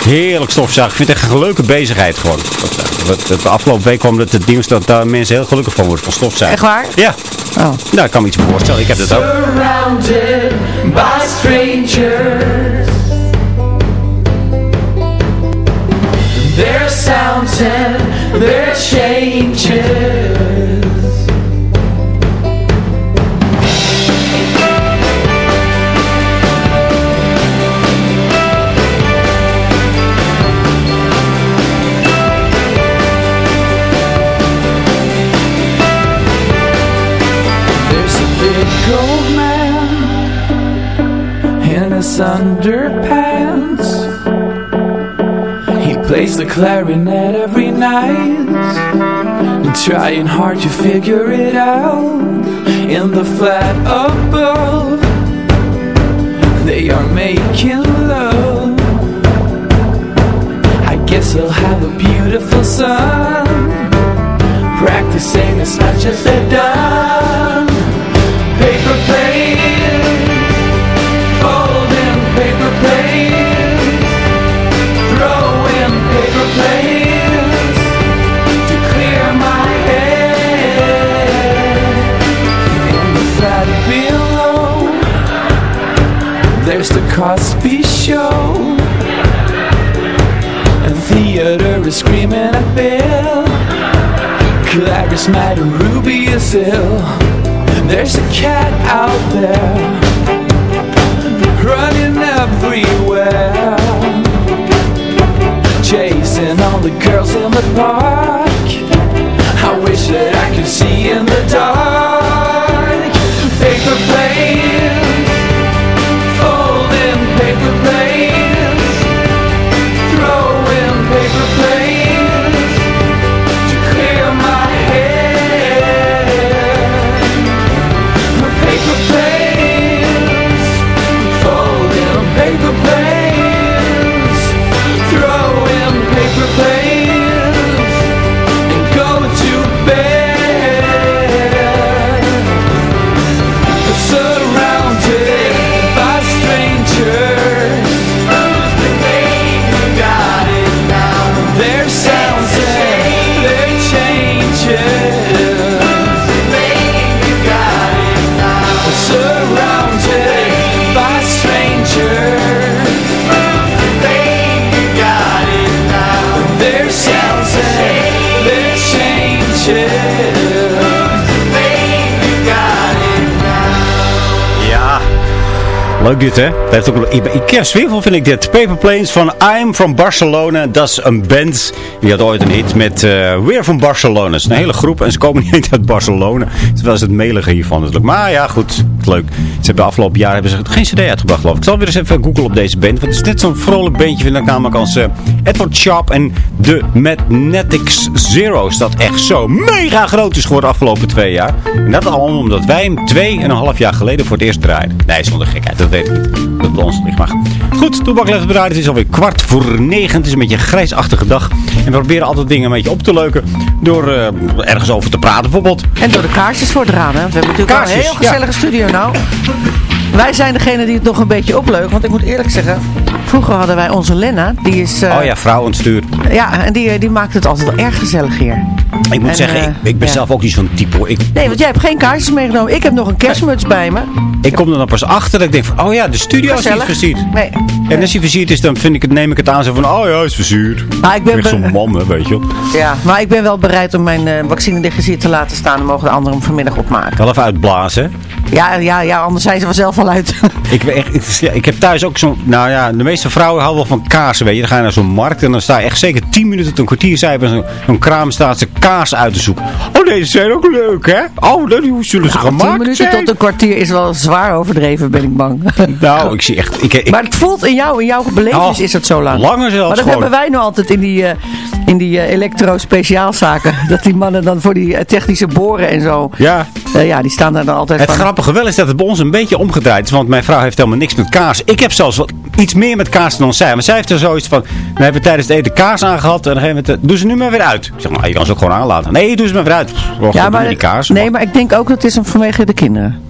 heerlijk stofzuigen. Ik vind het echt een leuke bezigheid gewoon. Dat, dat, dat de afgelopen week kwam het, het nieuws dat daar mensen heel gelukkig van worden, van stofzuigen. Echt waar? Ja. Oh. Nou, ik kan me iets voorstellen. Ik heb dat ook. Surrounded by strangers Their sounds and their changes his underpants. He plays the clarinet every night, and trying hard to figure it out. In the flat above, they are making love. I guess he'll have a beautiful son practicing as much as they've done. There's the Cosby Show. And theater is screaming at Bill. Clarice mad and Ruby is ill. There's a cat out there running everywhere, chasing all the girls in the park. I wish that I could see in the dark. Hè? Ik, ik ken vind ik dit. Paper Planes van I'm from Barcelona. Dat is een band. Die had ooit een hit met uh, Weer van Barcelona. Is een hele groep en ze komen niet uit Barcelona. Terwijl is het melige hiervan natuurlijk. Maar ja, goed. Leuk. Ze hebben afgelopen jaar hebben ze geen cd uitgebracht, geloof ik. Ik zal weer eens even googlen op deze band. Want het is net zo'n vrolijk bandje, vind ik namelijk als uh, Edward Sharp en de Magnetics Zero's. Dat echt zo mega groot is geworden de afgelopen twee jaar. En dat allemaal omdat wij hem twee en een half jaar geleden voor het eerst draaiden. Nee, zonder gekheid. Dat weet ik niet. Dat het ons ligt. Maar goed, Toebak draaien. Het is alweer kwart voor negen. Het is een beetje een grijsachtige dag. We proberen altijd dingen een beetje op te leuken. Door uh, ergens over te praten bijvoorbeeld. En door de kaarsjes voor raam. Hè? We hebben natuurlijk kaarsjes, een heel gezellige ja. studio nou. Wij zijn degene die het nog een beetje opleuken. Want ik moet eerlijk zeggen, vroeger hadden wij onze Lena. Die is... Uh, oh ja, vrouwenstuur. Ja, en die, die maakt het altijd wel erg gezellig hier. Ik moet en, zeggen, uh, ik, ik, ben ja. zelf ook niet zo'n type. Ik, Nee, want jij hebt geen kaarsjes meegenomen. Ik heb nog een kerstmuts bij me. ik kom er dan pas achter dat ik denk van, oh ja, de studio is niet versierd. Nee. En als hij versierd is, dan vind ik het, neem ik het aan zo van, oh ja, hij is versierd. Maar ik ben Echt zo'n man, hè, weet je. Ja, maar ik ben wel bereid om mijn uh, hier te laten staan. Dan mogen de anderen hem vanmiddag opmaken. Wel even uitblazen. Ja, ja, ja, anders zijn ze vanzelf al uit. Ik, ben echt, ik, ik heb thuis ook zo'n... Nou ja, de meeste vrouwen houden wel van kaarsen, weet je. Dan ga je naar zo'n markt en dan sta je echt zeker 10 minuten tot een kwartier... je bij zo'n kraam staat ze kaas uit te zoeken. Oh, deze zijn ook leuk, hè? Oh, dat, hoe zullen ze Nou, gemaakt 10 minuten zijn? tot een kwartier is wel zwaar overdreven, ben ik bang. Nou, ik zie echt... Ik, ik, maar het voelt in jou, in jouw belevenis Oh, is het zo lang. langer zelfs Maar dat gewoon. hebben wij nou altijd in die, eh, in die eh, elektro-speciaalzaken. dat die mannen dan voor die eh, technische boren en zo. ja, ja, die staan daar dan altijd het van. Grappige wel is dat het bij ons een beetje omgedraaid is. Want mijn vrouw heeft helemaal niks met kaas. Ik heb zelfs wat, iets meer met kaas dan zij. Maar zij heeft er zoiets van... We hebben tijdens het eten kaas aangehad. En op een gegeven moment... Doe ze nu maar weer uit. Ik zeg, nou, je kan ze ook gewoon aanlaten. Nee, doe ze maar weer uit. Ja, maar, die kaas. nee, maar ik denk ook dat het is vanwege de kinderen.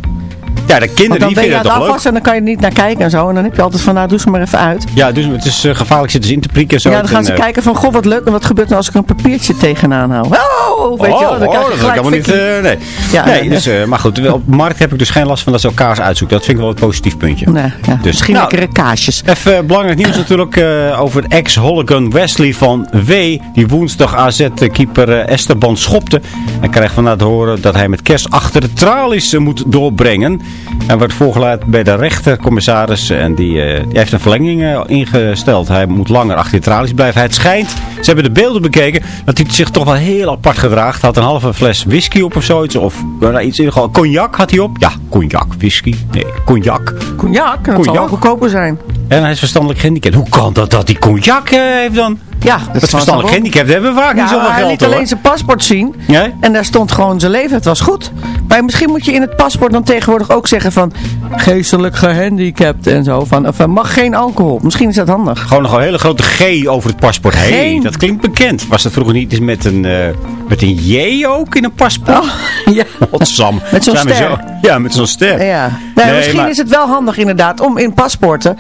Ja, de kinderen dan die vinden het het toch leuk. afwassen en dan kan je er niet naar kijken en zo. En dan heb je altijd van, nou doe ze maar even uit. Ja, dus het is eh, gevaarlijk zitten ze in te prikken en zo. ja, dan gaan En, ze eh, kijken van, goh wat leuk. En wat gebeurt er als ik een papiertje tegenaan hou? Oh, weet je wel. Dan oh, krijg je dat kan niet. eh, nee, Ja, nee dus, maar goed, op markt heb ik dus geen last van dat ze elkaars uitzoeken. Dat vind ik wel een positief puntje. Nee, ja, Dus, misschien nou, lekkere kaasjes. Even belangrijk nieuws natuurlijk over ex-Holligan Wesley van W. Die woensdag AZ-keeper Esteban schopte. En krijgt vandaag te horen dat hij met kerst achter de tralies moet doorbrengen. En wordt voorgeleid bij de rechtercommissaris. En die, eh, die heeft een verlenging eh, ingesteld. Hij moet langer achter de tralies blijven. Het schijnt, ze hebben de beelden bekeken, dat hij zich toch wel heel apart gedraagt. Hij had een halve fles whisky op of zoiets. Of nou, iets in ieder geval. Cognac had hij op. Ja, cognac. Whisky. Nee, cognac. Cognac, dat zal wel goedkoper zijn. En hij is verstandelijk gehandicapt. Hoe kan dat dat hij cognac eh, heeft dan? Ja, Dat is verstandelijk wel- gehandicapt hebben we vaak Ja, niet zoveel hij geld liet hoor. alleen zijn paspoort zien. En daar stond gewoon zijn leven. Het was goed. Maar misschien moet je in het paspoort dan tegenwoordig ook zeggen van... Geestelijk gehandicapt en zo. Van, of, eh, mag geen alcohol. Misschien is dat handig. Gewoon nog een hele grote G over het paspoort. Hey, Geen. dat klinkt bekend. Was dat vroeger niet eens met een, eh, met een J ook in een paspoort? Oh, ja. Godsam. Met zo'n ster. zo- Ja, met zo'n ster. Ja. Nee, Nee, misschien maar- is het wel handig inderdaad om in paspoorten...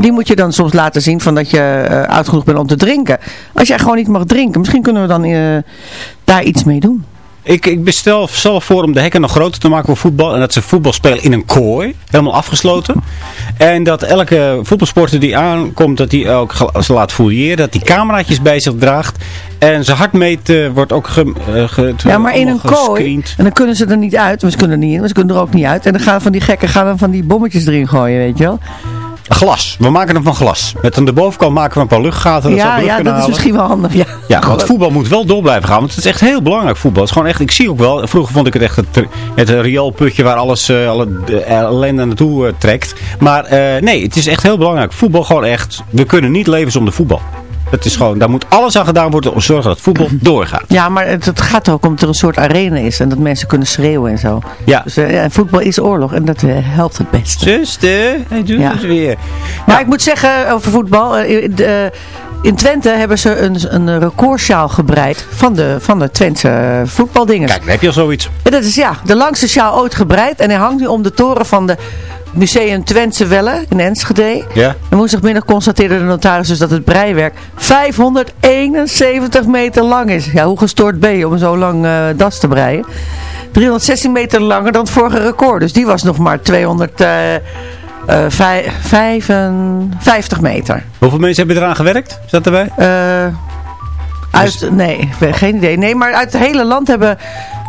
Die moet je dan soms laten zien van dat je eh, oud genoeg bent om te drinken. Als jij gewoon niet mag drinken, misschien kunnen we dan eh, daar iets mee doen. Ik, ik bestel zelf voor om de hekken nog groter te maken voor voetbal. En dat ze voetbal spelen in een kooi. Helemaal afgesloten. En dat elke voetbalsporter die aankomt, dat hij ook ze laat fouilleren. Dat hij cameraatjes bij zich draagt. En zijn hartmeet wordt ook ge, eh, ge- Ja, maar in een kooi. En dan kunnen ze er niet uit. Maar ze kunnen er niet in, maar ze kunnen er ook niet uit. En dan gaan van die gekken gaan dan van die bommetjes erin gooien, weet je wel. Glas. We maken hem van glas. Met aan de bovenkant maken we een paar luchtgaten. dat Ja, ja, dat is misschien wel handig. Ja, Ja, want voetbal moet wel door blijven gaan. Want het is echt heel belangrijk voetbal. Het is gewoon echt, ik zie ook wel. Vroeger vond ik het echt het, het rioolputje waar alles, eh, alle eh, ellende naartoe eh, trekt. Maar eh, nee, het is echt heel belangrijk. Voetbal gewoon echt. We kunnen niet leven zonder voetbal. Het is gewoon, daar moet alles aan gedaan worden om te zorgen dat voetbal doorgaat. Ja, maar het, het gaat ook om dat er een soort arena is. En dat mensen kunnen schreeuwen en zo. Ja. Dus eh, ja, voetbal is oorlog. En dat eh, helpt het best. Zuster, hij doet Ja. het weer. Maar ik moet zeggen over voetbal. eh, in- de- in Twente hebben ze een, een recordsjaal gebreid van de, van de Twentse eh, voetbaldingen. Kijk, dan heb je al zoiets. En dat is ja, de langste sjaal ooit gebreid. En hij hangt nu om de toren van de Museum Twentse Welle in Enschede. Ja. En woensdagmiddag constateerde de notaris dus dat het breiwerk 571 meter lang is. Ja, hoe gestoord ben je om zo lang eh, das te breien? 316 meter langer dan het vorige record. Dus die was nog maar 255 meter. Hoeveel mensen hebben eraan gewerkt? Is dat erbij? Eh, Uit, nee, ik heb geen idee. Nee, maar uit het hele land hebben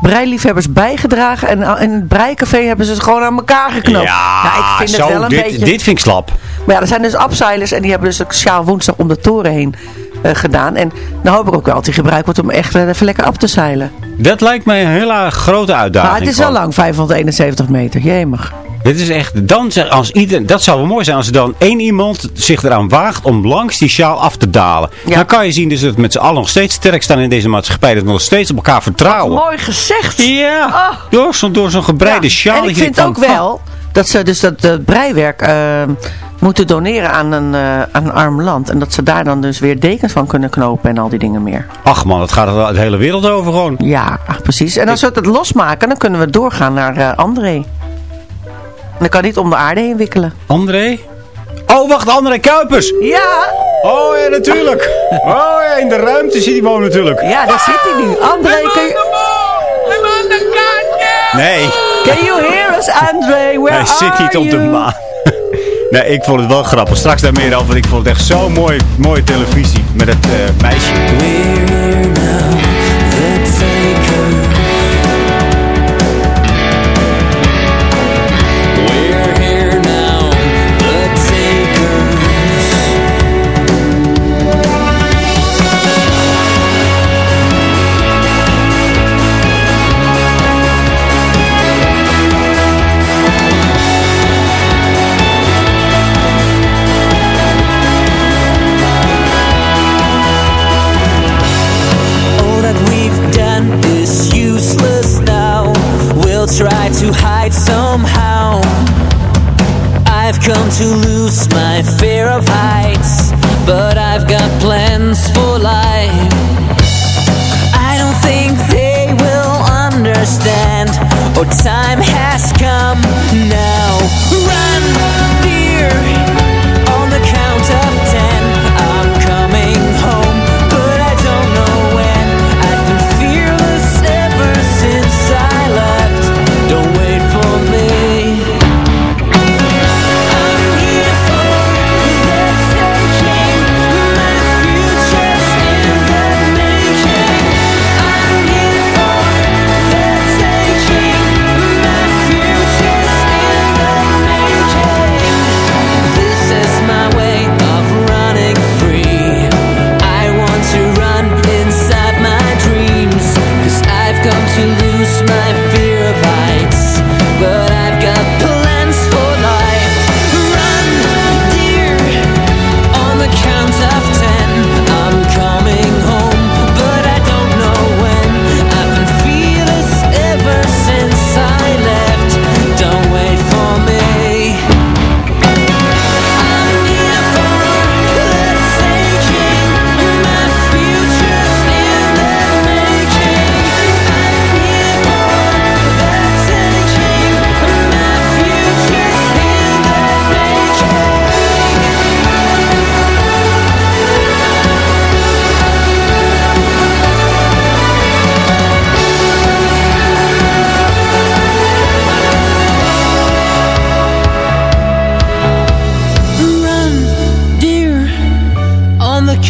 breiliefhebbers bijgedragen. En in het breicafé hebben ze het gewoon aan elkaar geknoopt. Ja, Nou, ik vind zo, het wel een dit, beetje... dit vind ik slap. Maar ja, er zijn dus upsilers en die hebben dus ook sjaal woensdag om de toren heen eh, gedaan. En dan hoop ik ook wel dat die gebruikt wordt om echt even lekker op te zeilen. Dat lijkt mij een hele grote uitdaging. Maar het is wel lang, 571 meter. Jemig. Dit is echt, dan als ieder, dat zou wel mooi zijn als er dan één iemand zich eraan waagt om langs die sjaal af te dalen. Dan kan je zien dus dat we met z'n allen nog steeds sterk staan in deze maatschappij. Dat we nog steeds op elkaar vertrouwen. Mooi gezegd. Ja, door zo'n door zo'n gebreide sjaal. En dat ik vind ook van, wel dat ze dus dat het breiwerk eh, moeten doneren aan een, eh, aan een arm land. En dat ze daar dan dus weer dekens van kunnen knopen en al die dingen meer. Ach man, het gaat er de hele wereld over gewoon. Ja, precies. En als we het losmaken, dan kunnen we doorgaan naar eh, André. En dan kan niet om de aarde heen wikkelen. André? Oh, wacht, André Kuipers. Ja. Oh ja, natuurlijk. Oh ja, in de ruimte zit hij wonen natuurlijk. Ja, daar zit hij nu. André, kun je... Nee. Can you hear us, André? Where Hij zit niet op de maan. Nee, ik vond het wel grappig. Straks daar meer over. want Ik vond het echt zo mooi, mooie televisie met het eh, meisje. Come to lose my fear of heights, but I've got plans for life. I don't think they will understand, or time has come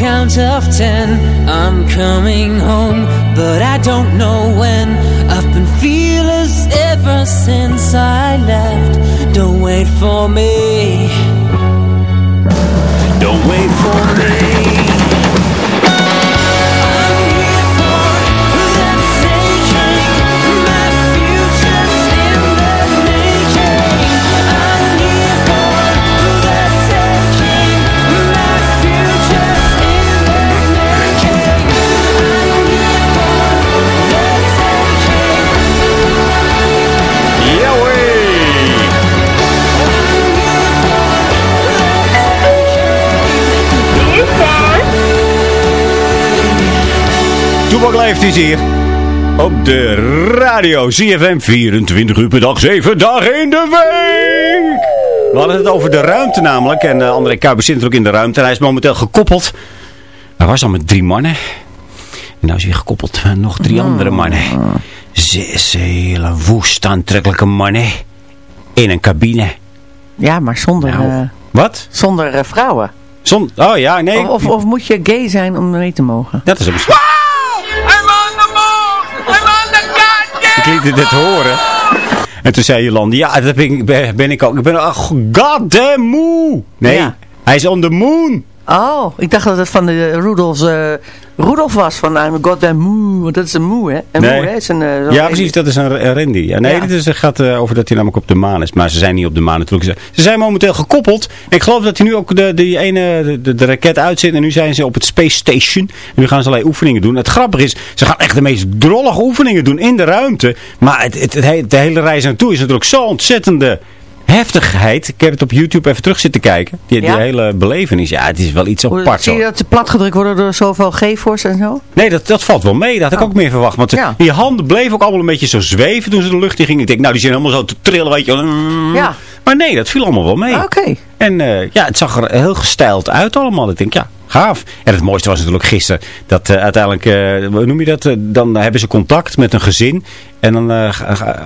count of ten. I'm coming home, but I don't know when. I've been fearless ever since I left. Don't wait for me. Don't wait for me. Toebak leeft is hier. Op de radio CFM 24 uur per dag, 7 dagen in de week. We hadden het over de ruimte namelijk. En uh, André Kuipers zit er ook in de ruimte. En hij is momenteel gekoppeld. Hij was al met drie mannen. En nou is hij gekoppeld met nog drie andere mannen. Zes hele woest aantrekkelijke mannen. In een cabine. Ja, maar zonder, Nou, eh, Wat? zonder eh, vrouwen. Zon, oh ja, nee. Of, of, of moet je gay zijn om mee te mogen? Dat is een. Ik liet dit horen. En toen zei Jolande, ja, dat ben ik, ben, ik ook. Ik ben, ach, goddamn moe. Nee, Ja. hij is on the moon. Oh, ik dacht dat het van de Rudolfs, eh Rudolf was van I'm a goddamn moe. Want dat is een moe, hè? Een Nee. moe, hè? Is een, eh, Ja, precies, dat is een, een Randy. Ja, nee, Ja. dit is, gaat eh, over dat hij namelijk op de maan is. Maar ze zijn niet op de maan natuurlijk. Ze, ze zijn momenteel gekoppeld. Ik geloof dat hij nu ook de, die ene, de, de, de raket uitzet. En nu zijn ze op het Space Station. En nu gaan ze allerlei oefeningen doen. Het grappige is, ze gaan echt de meest drollige oefeningen doen in de ruimte. Maar het, het, het he- de hele reis naartoe is natuurlijk zo ontzettende heftigheid. Ik heb het op YouTube even terug zitten kijken. Die, hele belevenis. Ja, het is wel iets apart. Zie je dat ze platgedrukt worden door zoveel G-force en zo? Nee, dat, dat valt wel mee. Dat had ik ook meer verwacht. Want Ja. die handen bleven ook allemaal een beetje zo zweven toen ze de lucht in gingen. Ik denk, nou, die zijn helemaal zo te trillen, weet je wel. Mm. Ja. Maar nee, dat viel allemaal wel mee. Oké. En eh, ja, het zag er heel gestyled uit allemaal. Ik denk, ja, gaaf. En het mooiste was natuurlijk gisteren dat eh, uiteindelijk, eh, hoe noem je dat? Eh, dan hebben ze contact met een gezin. En dan eh,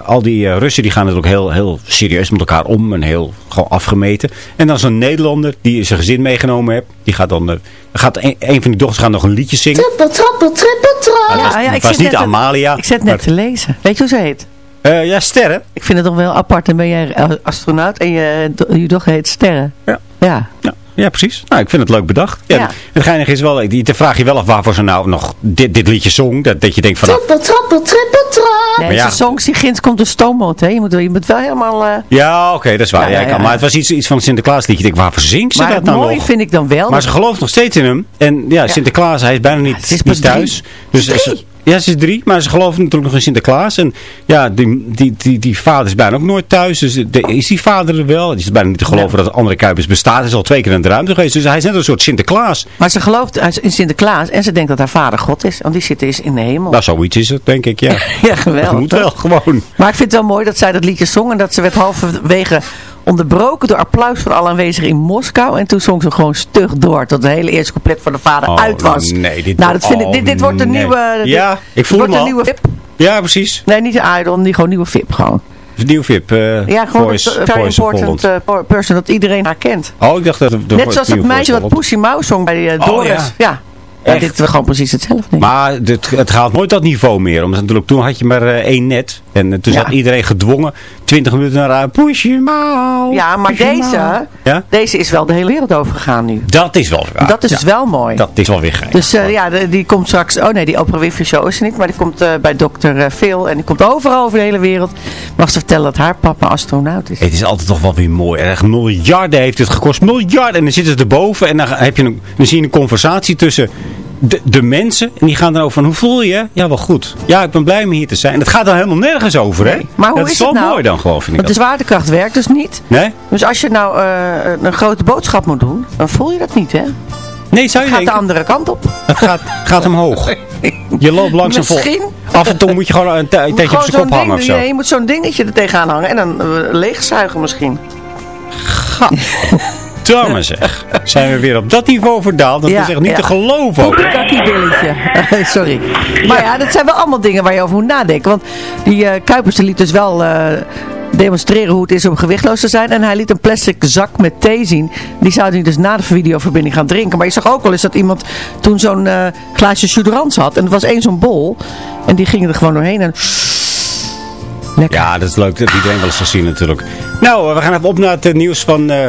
al die eh, Russen die gaan natuurlijk heel, heel serieus met elkaar om. En heel gewoon afgemeten. En dan zo'n Nederlander die zijn gezin meegenomen heeft. Die gaat dan, gaat een, een van die dochters gaat nog een liedje zingen. Trippel, trappel, trippel, trap. Dat was, ja, het ik was zit niet te- Amalia. Ik zit net te lezen. Weet je hoe ze heet? Eh, ja, sterren. Ik vind het toch wel apart. Dan ben jij astronaut en je, je dochter heet Sterren. Ja. Ja. Ja, ja, precies. Nou, ik vind het leuk bedacht. Ja, Ja. Het geinige is wel, die, dan vraag je wel af waarvoor ze nou nog dit, dit liedje zong. Dat, dat je denkt van, nou, Trippel, trappel, trippel, trap. Nee, Maar ja. zijn songs, die ginds komt de stoommot, hè. Je moet, wel- je moet wel helemaal... eh, ja, oké, dat is waar. Ja, Ja, ja, kan. ja. Maar het was iets, iets van Sinterklaas liedje. Ik denk, waarvoor zingt ze maar dat het nou mooie nog? vind ik dan wel... Maar dat- ze gelooft nog steeds in hem. En ja, Sinterklaas, hij is bijna niet, ze is niet drie. thuis. Dus ja, ze is drie, maar ze gelooft natuurlijk nog in Sinterklaas. En ja, die, die, die, die vader is bijna ook nooit thuis. Dus de, is die vader er wel? Het is bijna niet te geloven dat andere Kuipers bestaat. Hij is al twee keer in de ruimte geweest. Dus hij is net een soort Sinterklaas. Maar ze gelooft in Sinterklaas en ze denkt dat haar vader God is. Want die zit is in de hemel. Nou, zoiets is het, denk ik, ja. ja, Dat geweldig. moet wel, gewoon. Maar ik vind het wel mooi dat zij dat liedje zong. En dat ze werd halverwege onderbroken door applaus van alle aanwezigen in Moskou. En toen zong ze gewoon stug door. Tot de hele eerste couplet van de vader Oh, uit was. nee, dit- nou, dat vind ik, oh, dit, dit wordt een nee. nieuwe... dit- Ja, ik voel wordt een al. nieuwe VIP. Ja, precies. Nee, niet een idol, die gewoon nieuwe VIP gewoon. Nieuw VIP. eh Ja, gewoon voice, een very voice of important eh, person dat iedereen haar kent. Oh, ik dacht dat het de Net zoals dat nieuwe meisje wat Pussy Mouse zong bij eh, Oh, Doris. ja. Ja, Echt? dit is gewoon precies hetzelfde. Maar dit, het gaat nooit dat niveau meer. Omdat natuurlijk toen had je maar eh, één net. En eh, toen Ja. zat iedereen gedwongen 20 minuten naar uh, Push mouth. Ja, maar deze. Ja? deze is wel de hele wereld overgegaan nu. Dat is wel waar. dat is dus wel mooi. Dat is wel weer gek. Dus eh, ja, de- die komt straks... Oh nee, die Oprah Winfrey Show is er niet. Maar die komt bij dokter Phil. En die komt overal over de hele wereld. Mag ze vertellen dat haar papa astronaut is. Het is altijd toch wel weer mooi. Echt miljarden heeft het gekost. Miljarden. En dan zitten ze erboven. En dan, heb je een, dan zie je een conversatie tussen de, de mensen. En die gaan dan over van, hoe voel je? Ja, wel goed. Ja, ik ben blij om hier te zijn. En het gaat dan helemaal nergens over, hè? Maar hoe dat is, is wel het nou? mooi dan gewoon, vind ik Want de dat. zwaartekracht werkt dus niet. Nee? Dus als je nou eh, een grote boodschap moet doen, dan voel je dat niet, hè? Nee, zou je Het gaat de andere kant op. Het gaat, gaat omhoog. Je loopt langs een vol. Misschien. Af en toe moet je gewoon een, tijdje op zijn kop hangen of zo. nee, je moet zo'n dingetje er tegenaan hangen en dan eh, leegzuigen misschien. Damme zeg. Zijn we weer op dat niveau verdaald? Dat Ja, is echt niet ja. te geloven. ook. Kakkiebilletje. Sorry. Maar ja, dat zijn wel allemaal dingen waar je over moet nadenken. Want die eh Kuipers liet dus wel eh, demonstreren hoe het is om gewichtloos te zijn. En hij liet een plastic zak met thee zien. Die zou hij dus na de videoverbinding gaan drinken. Maar je zag ook wel eens dat iemand toen zo'n eh, glaasje chudrans had. En het was één zo'n bol. En die gingen er gewoon doorheen. En Ja, dat is leuk dat iedereen wel eens gezien natuurlijk. Nou, we gaan even op naar het nieuws van eh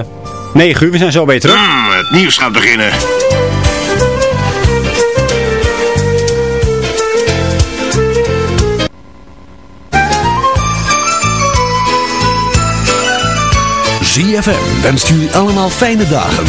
9 uur. We zijn zo weer terug. Mm, het nieuws gaat beginnen. ZFM wenst jullie allemaal fijne dagen.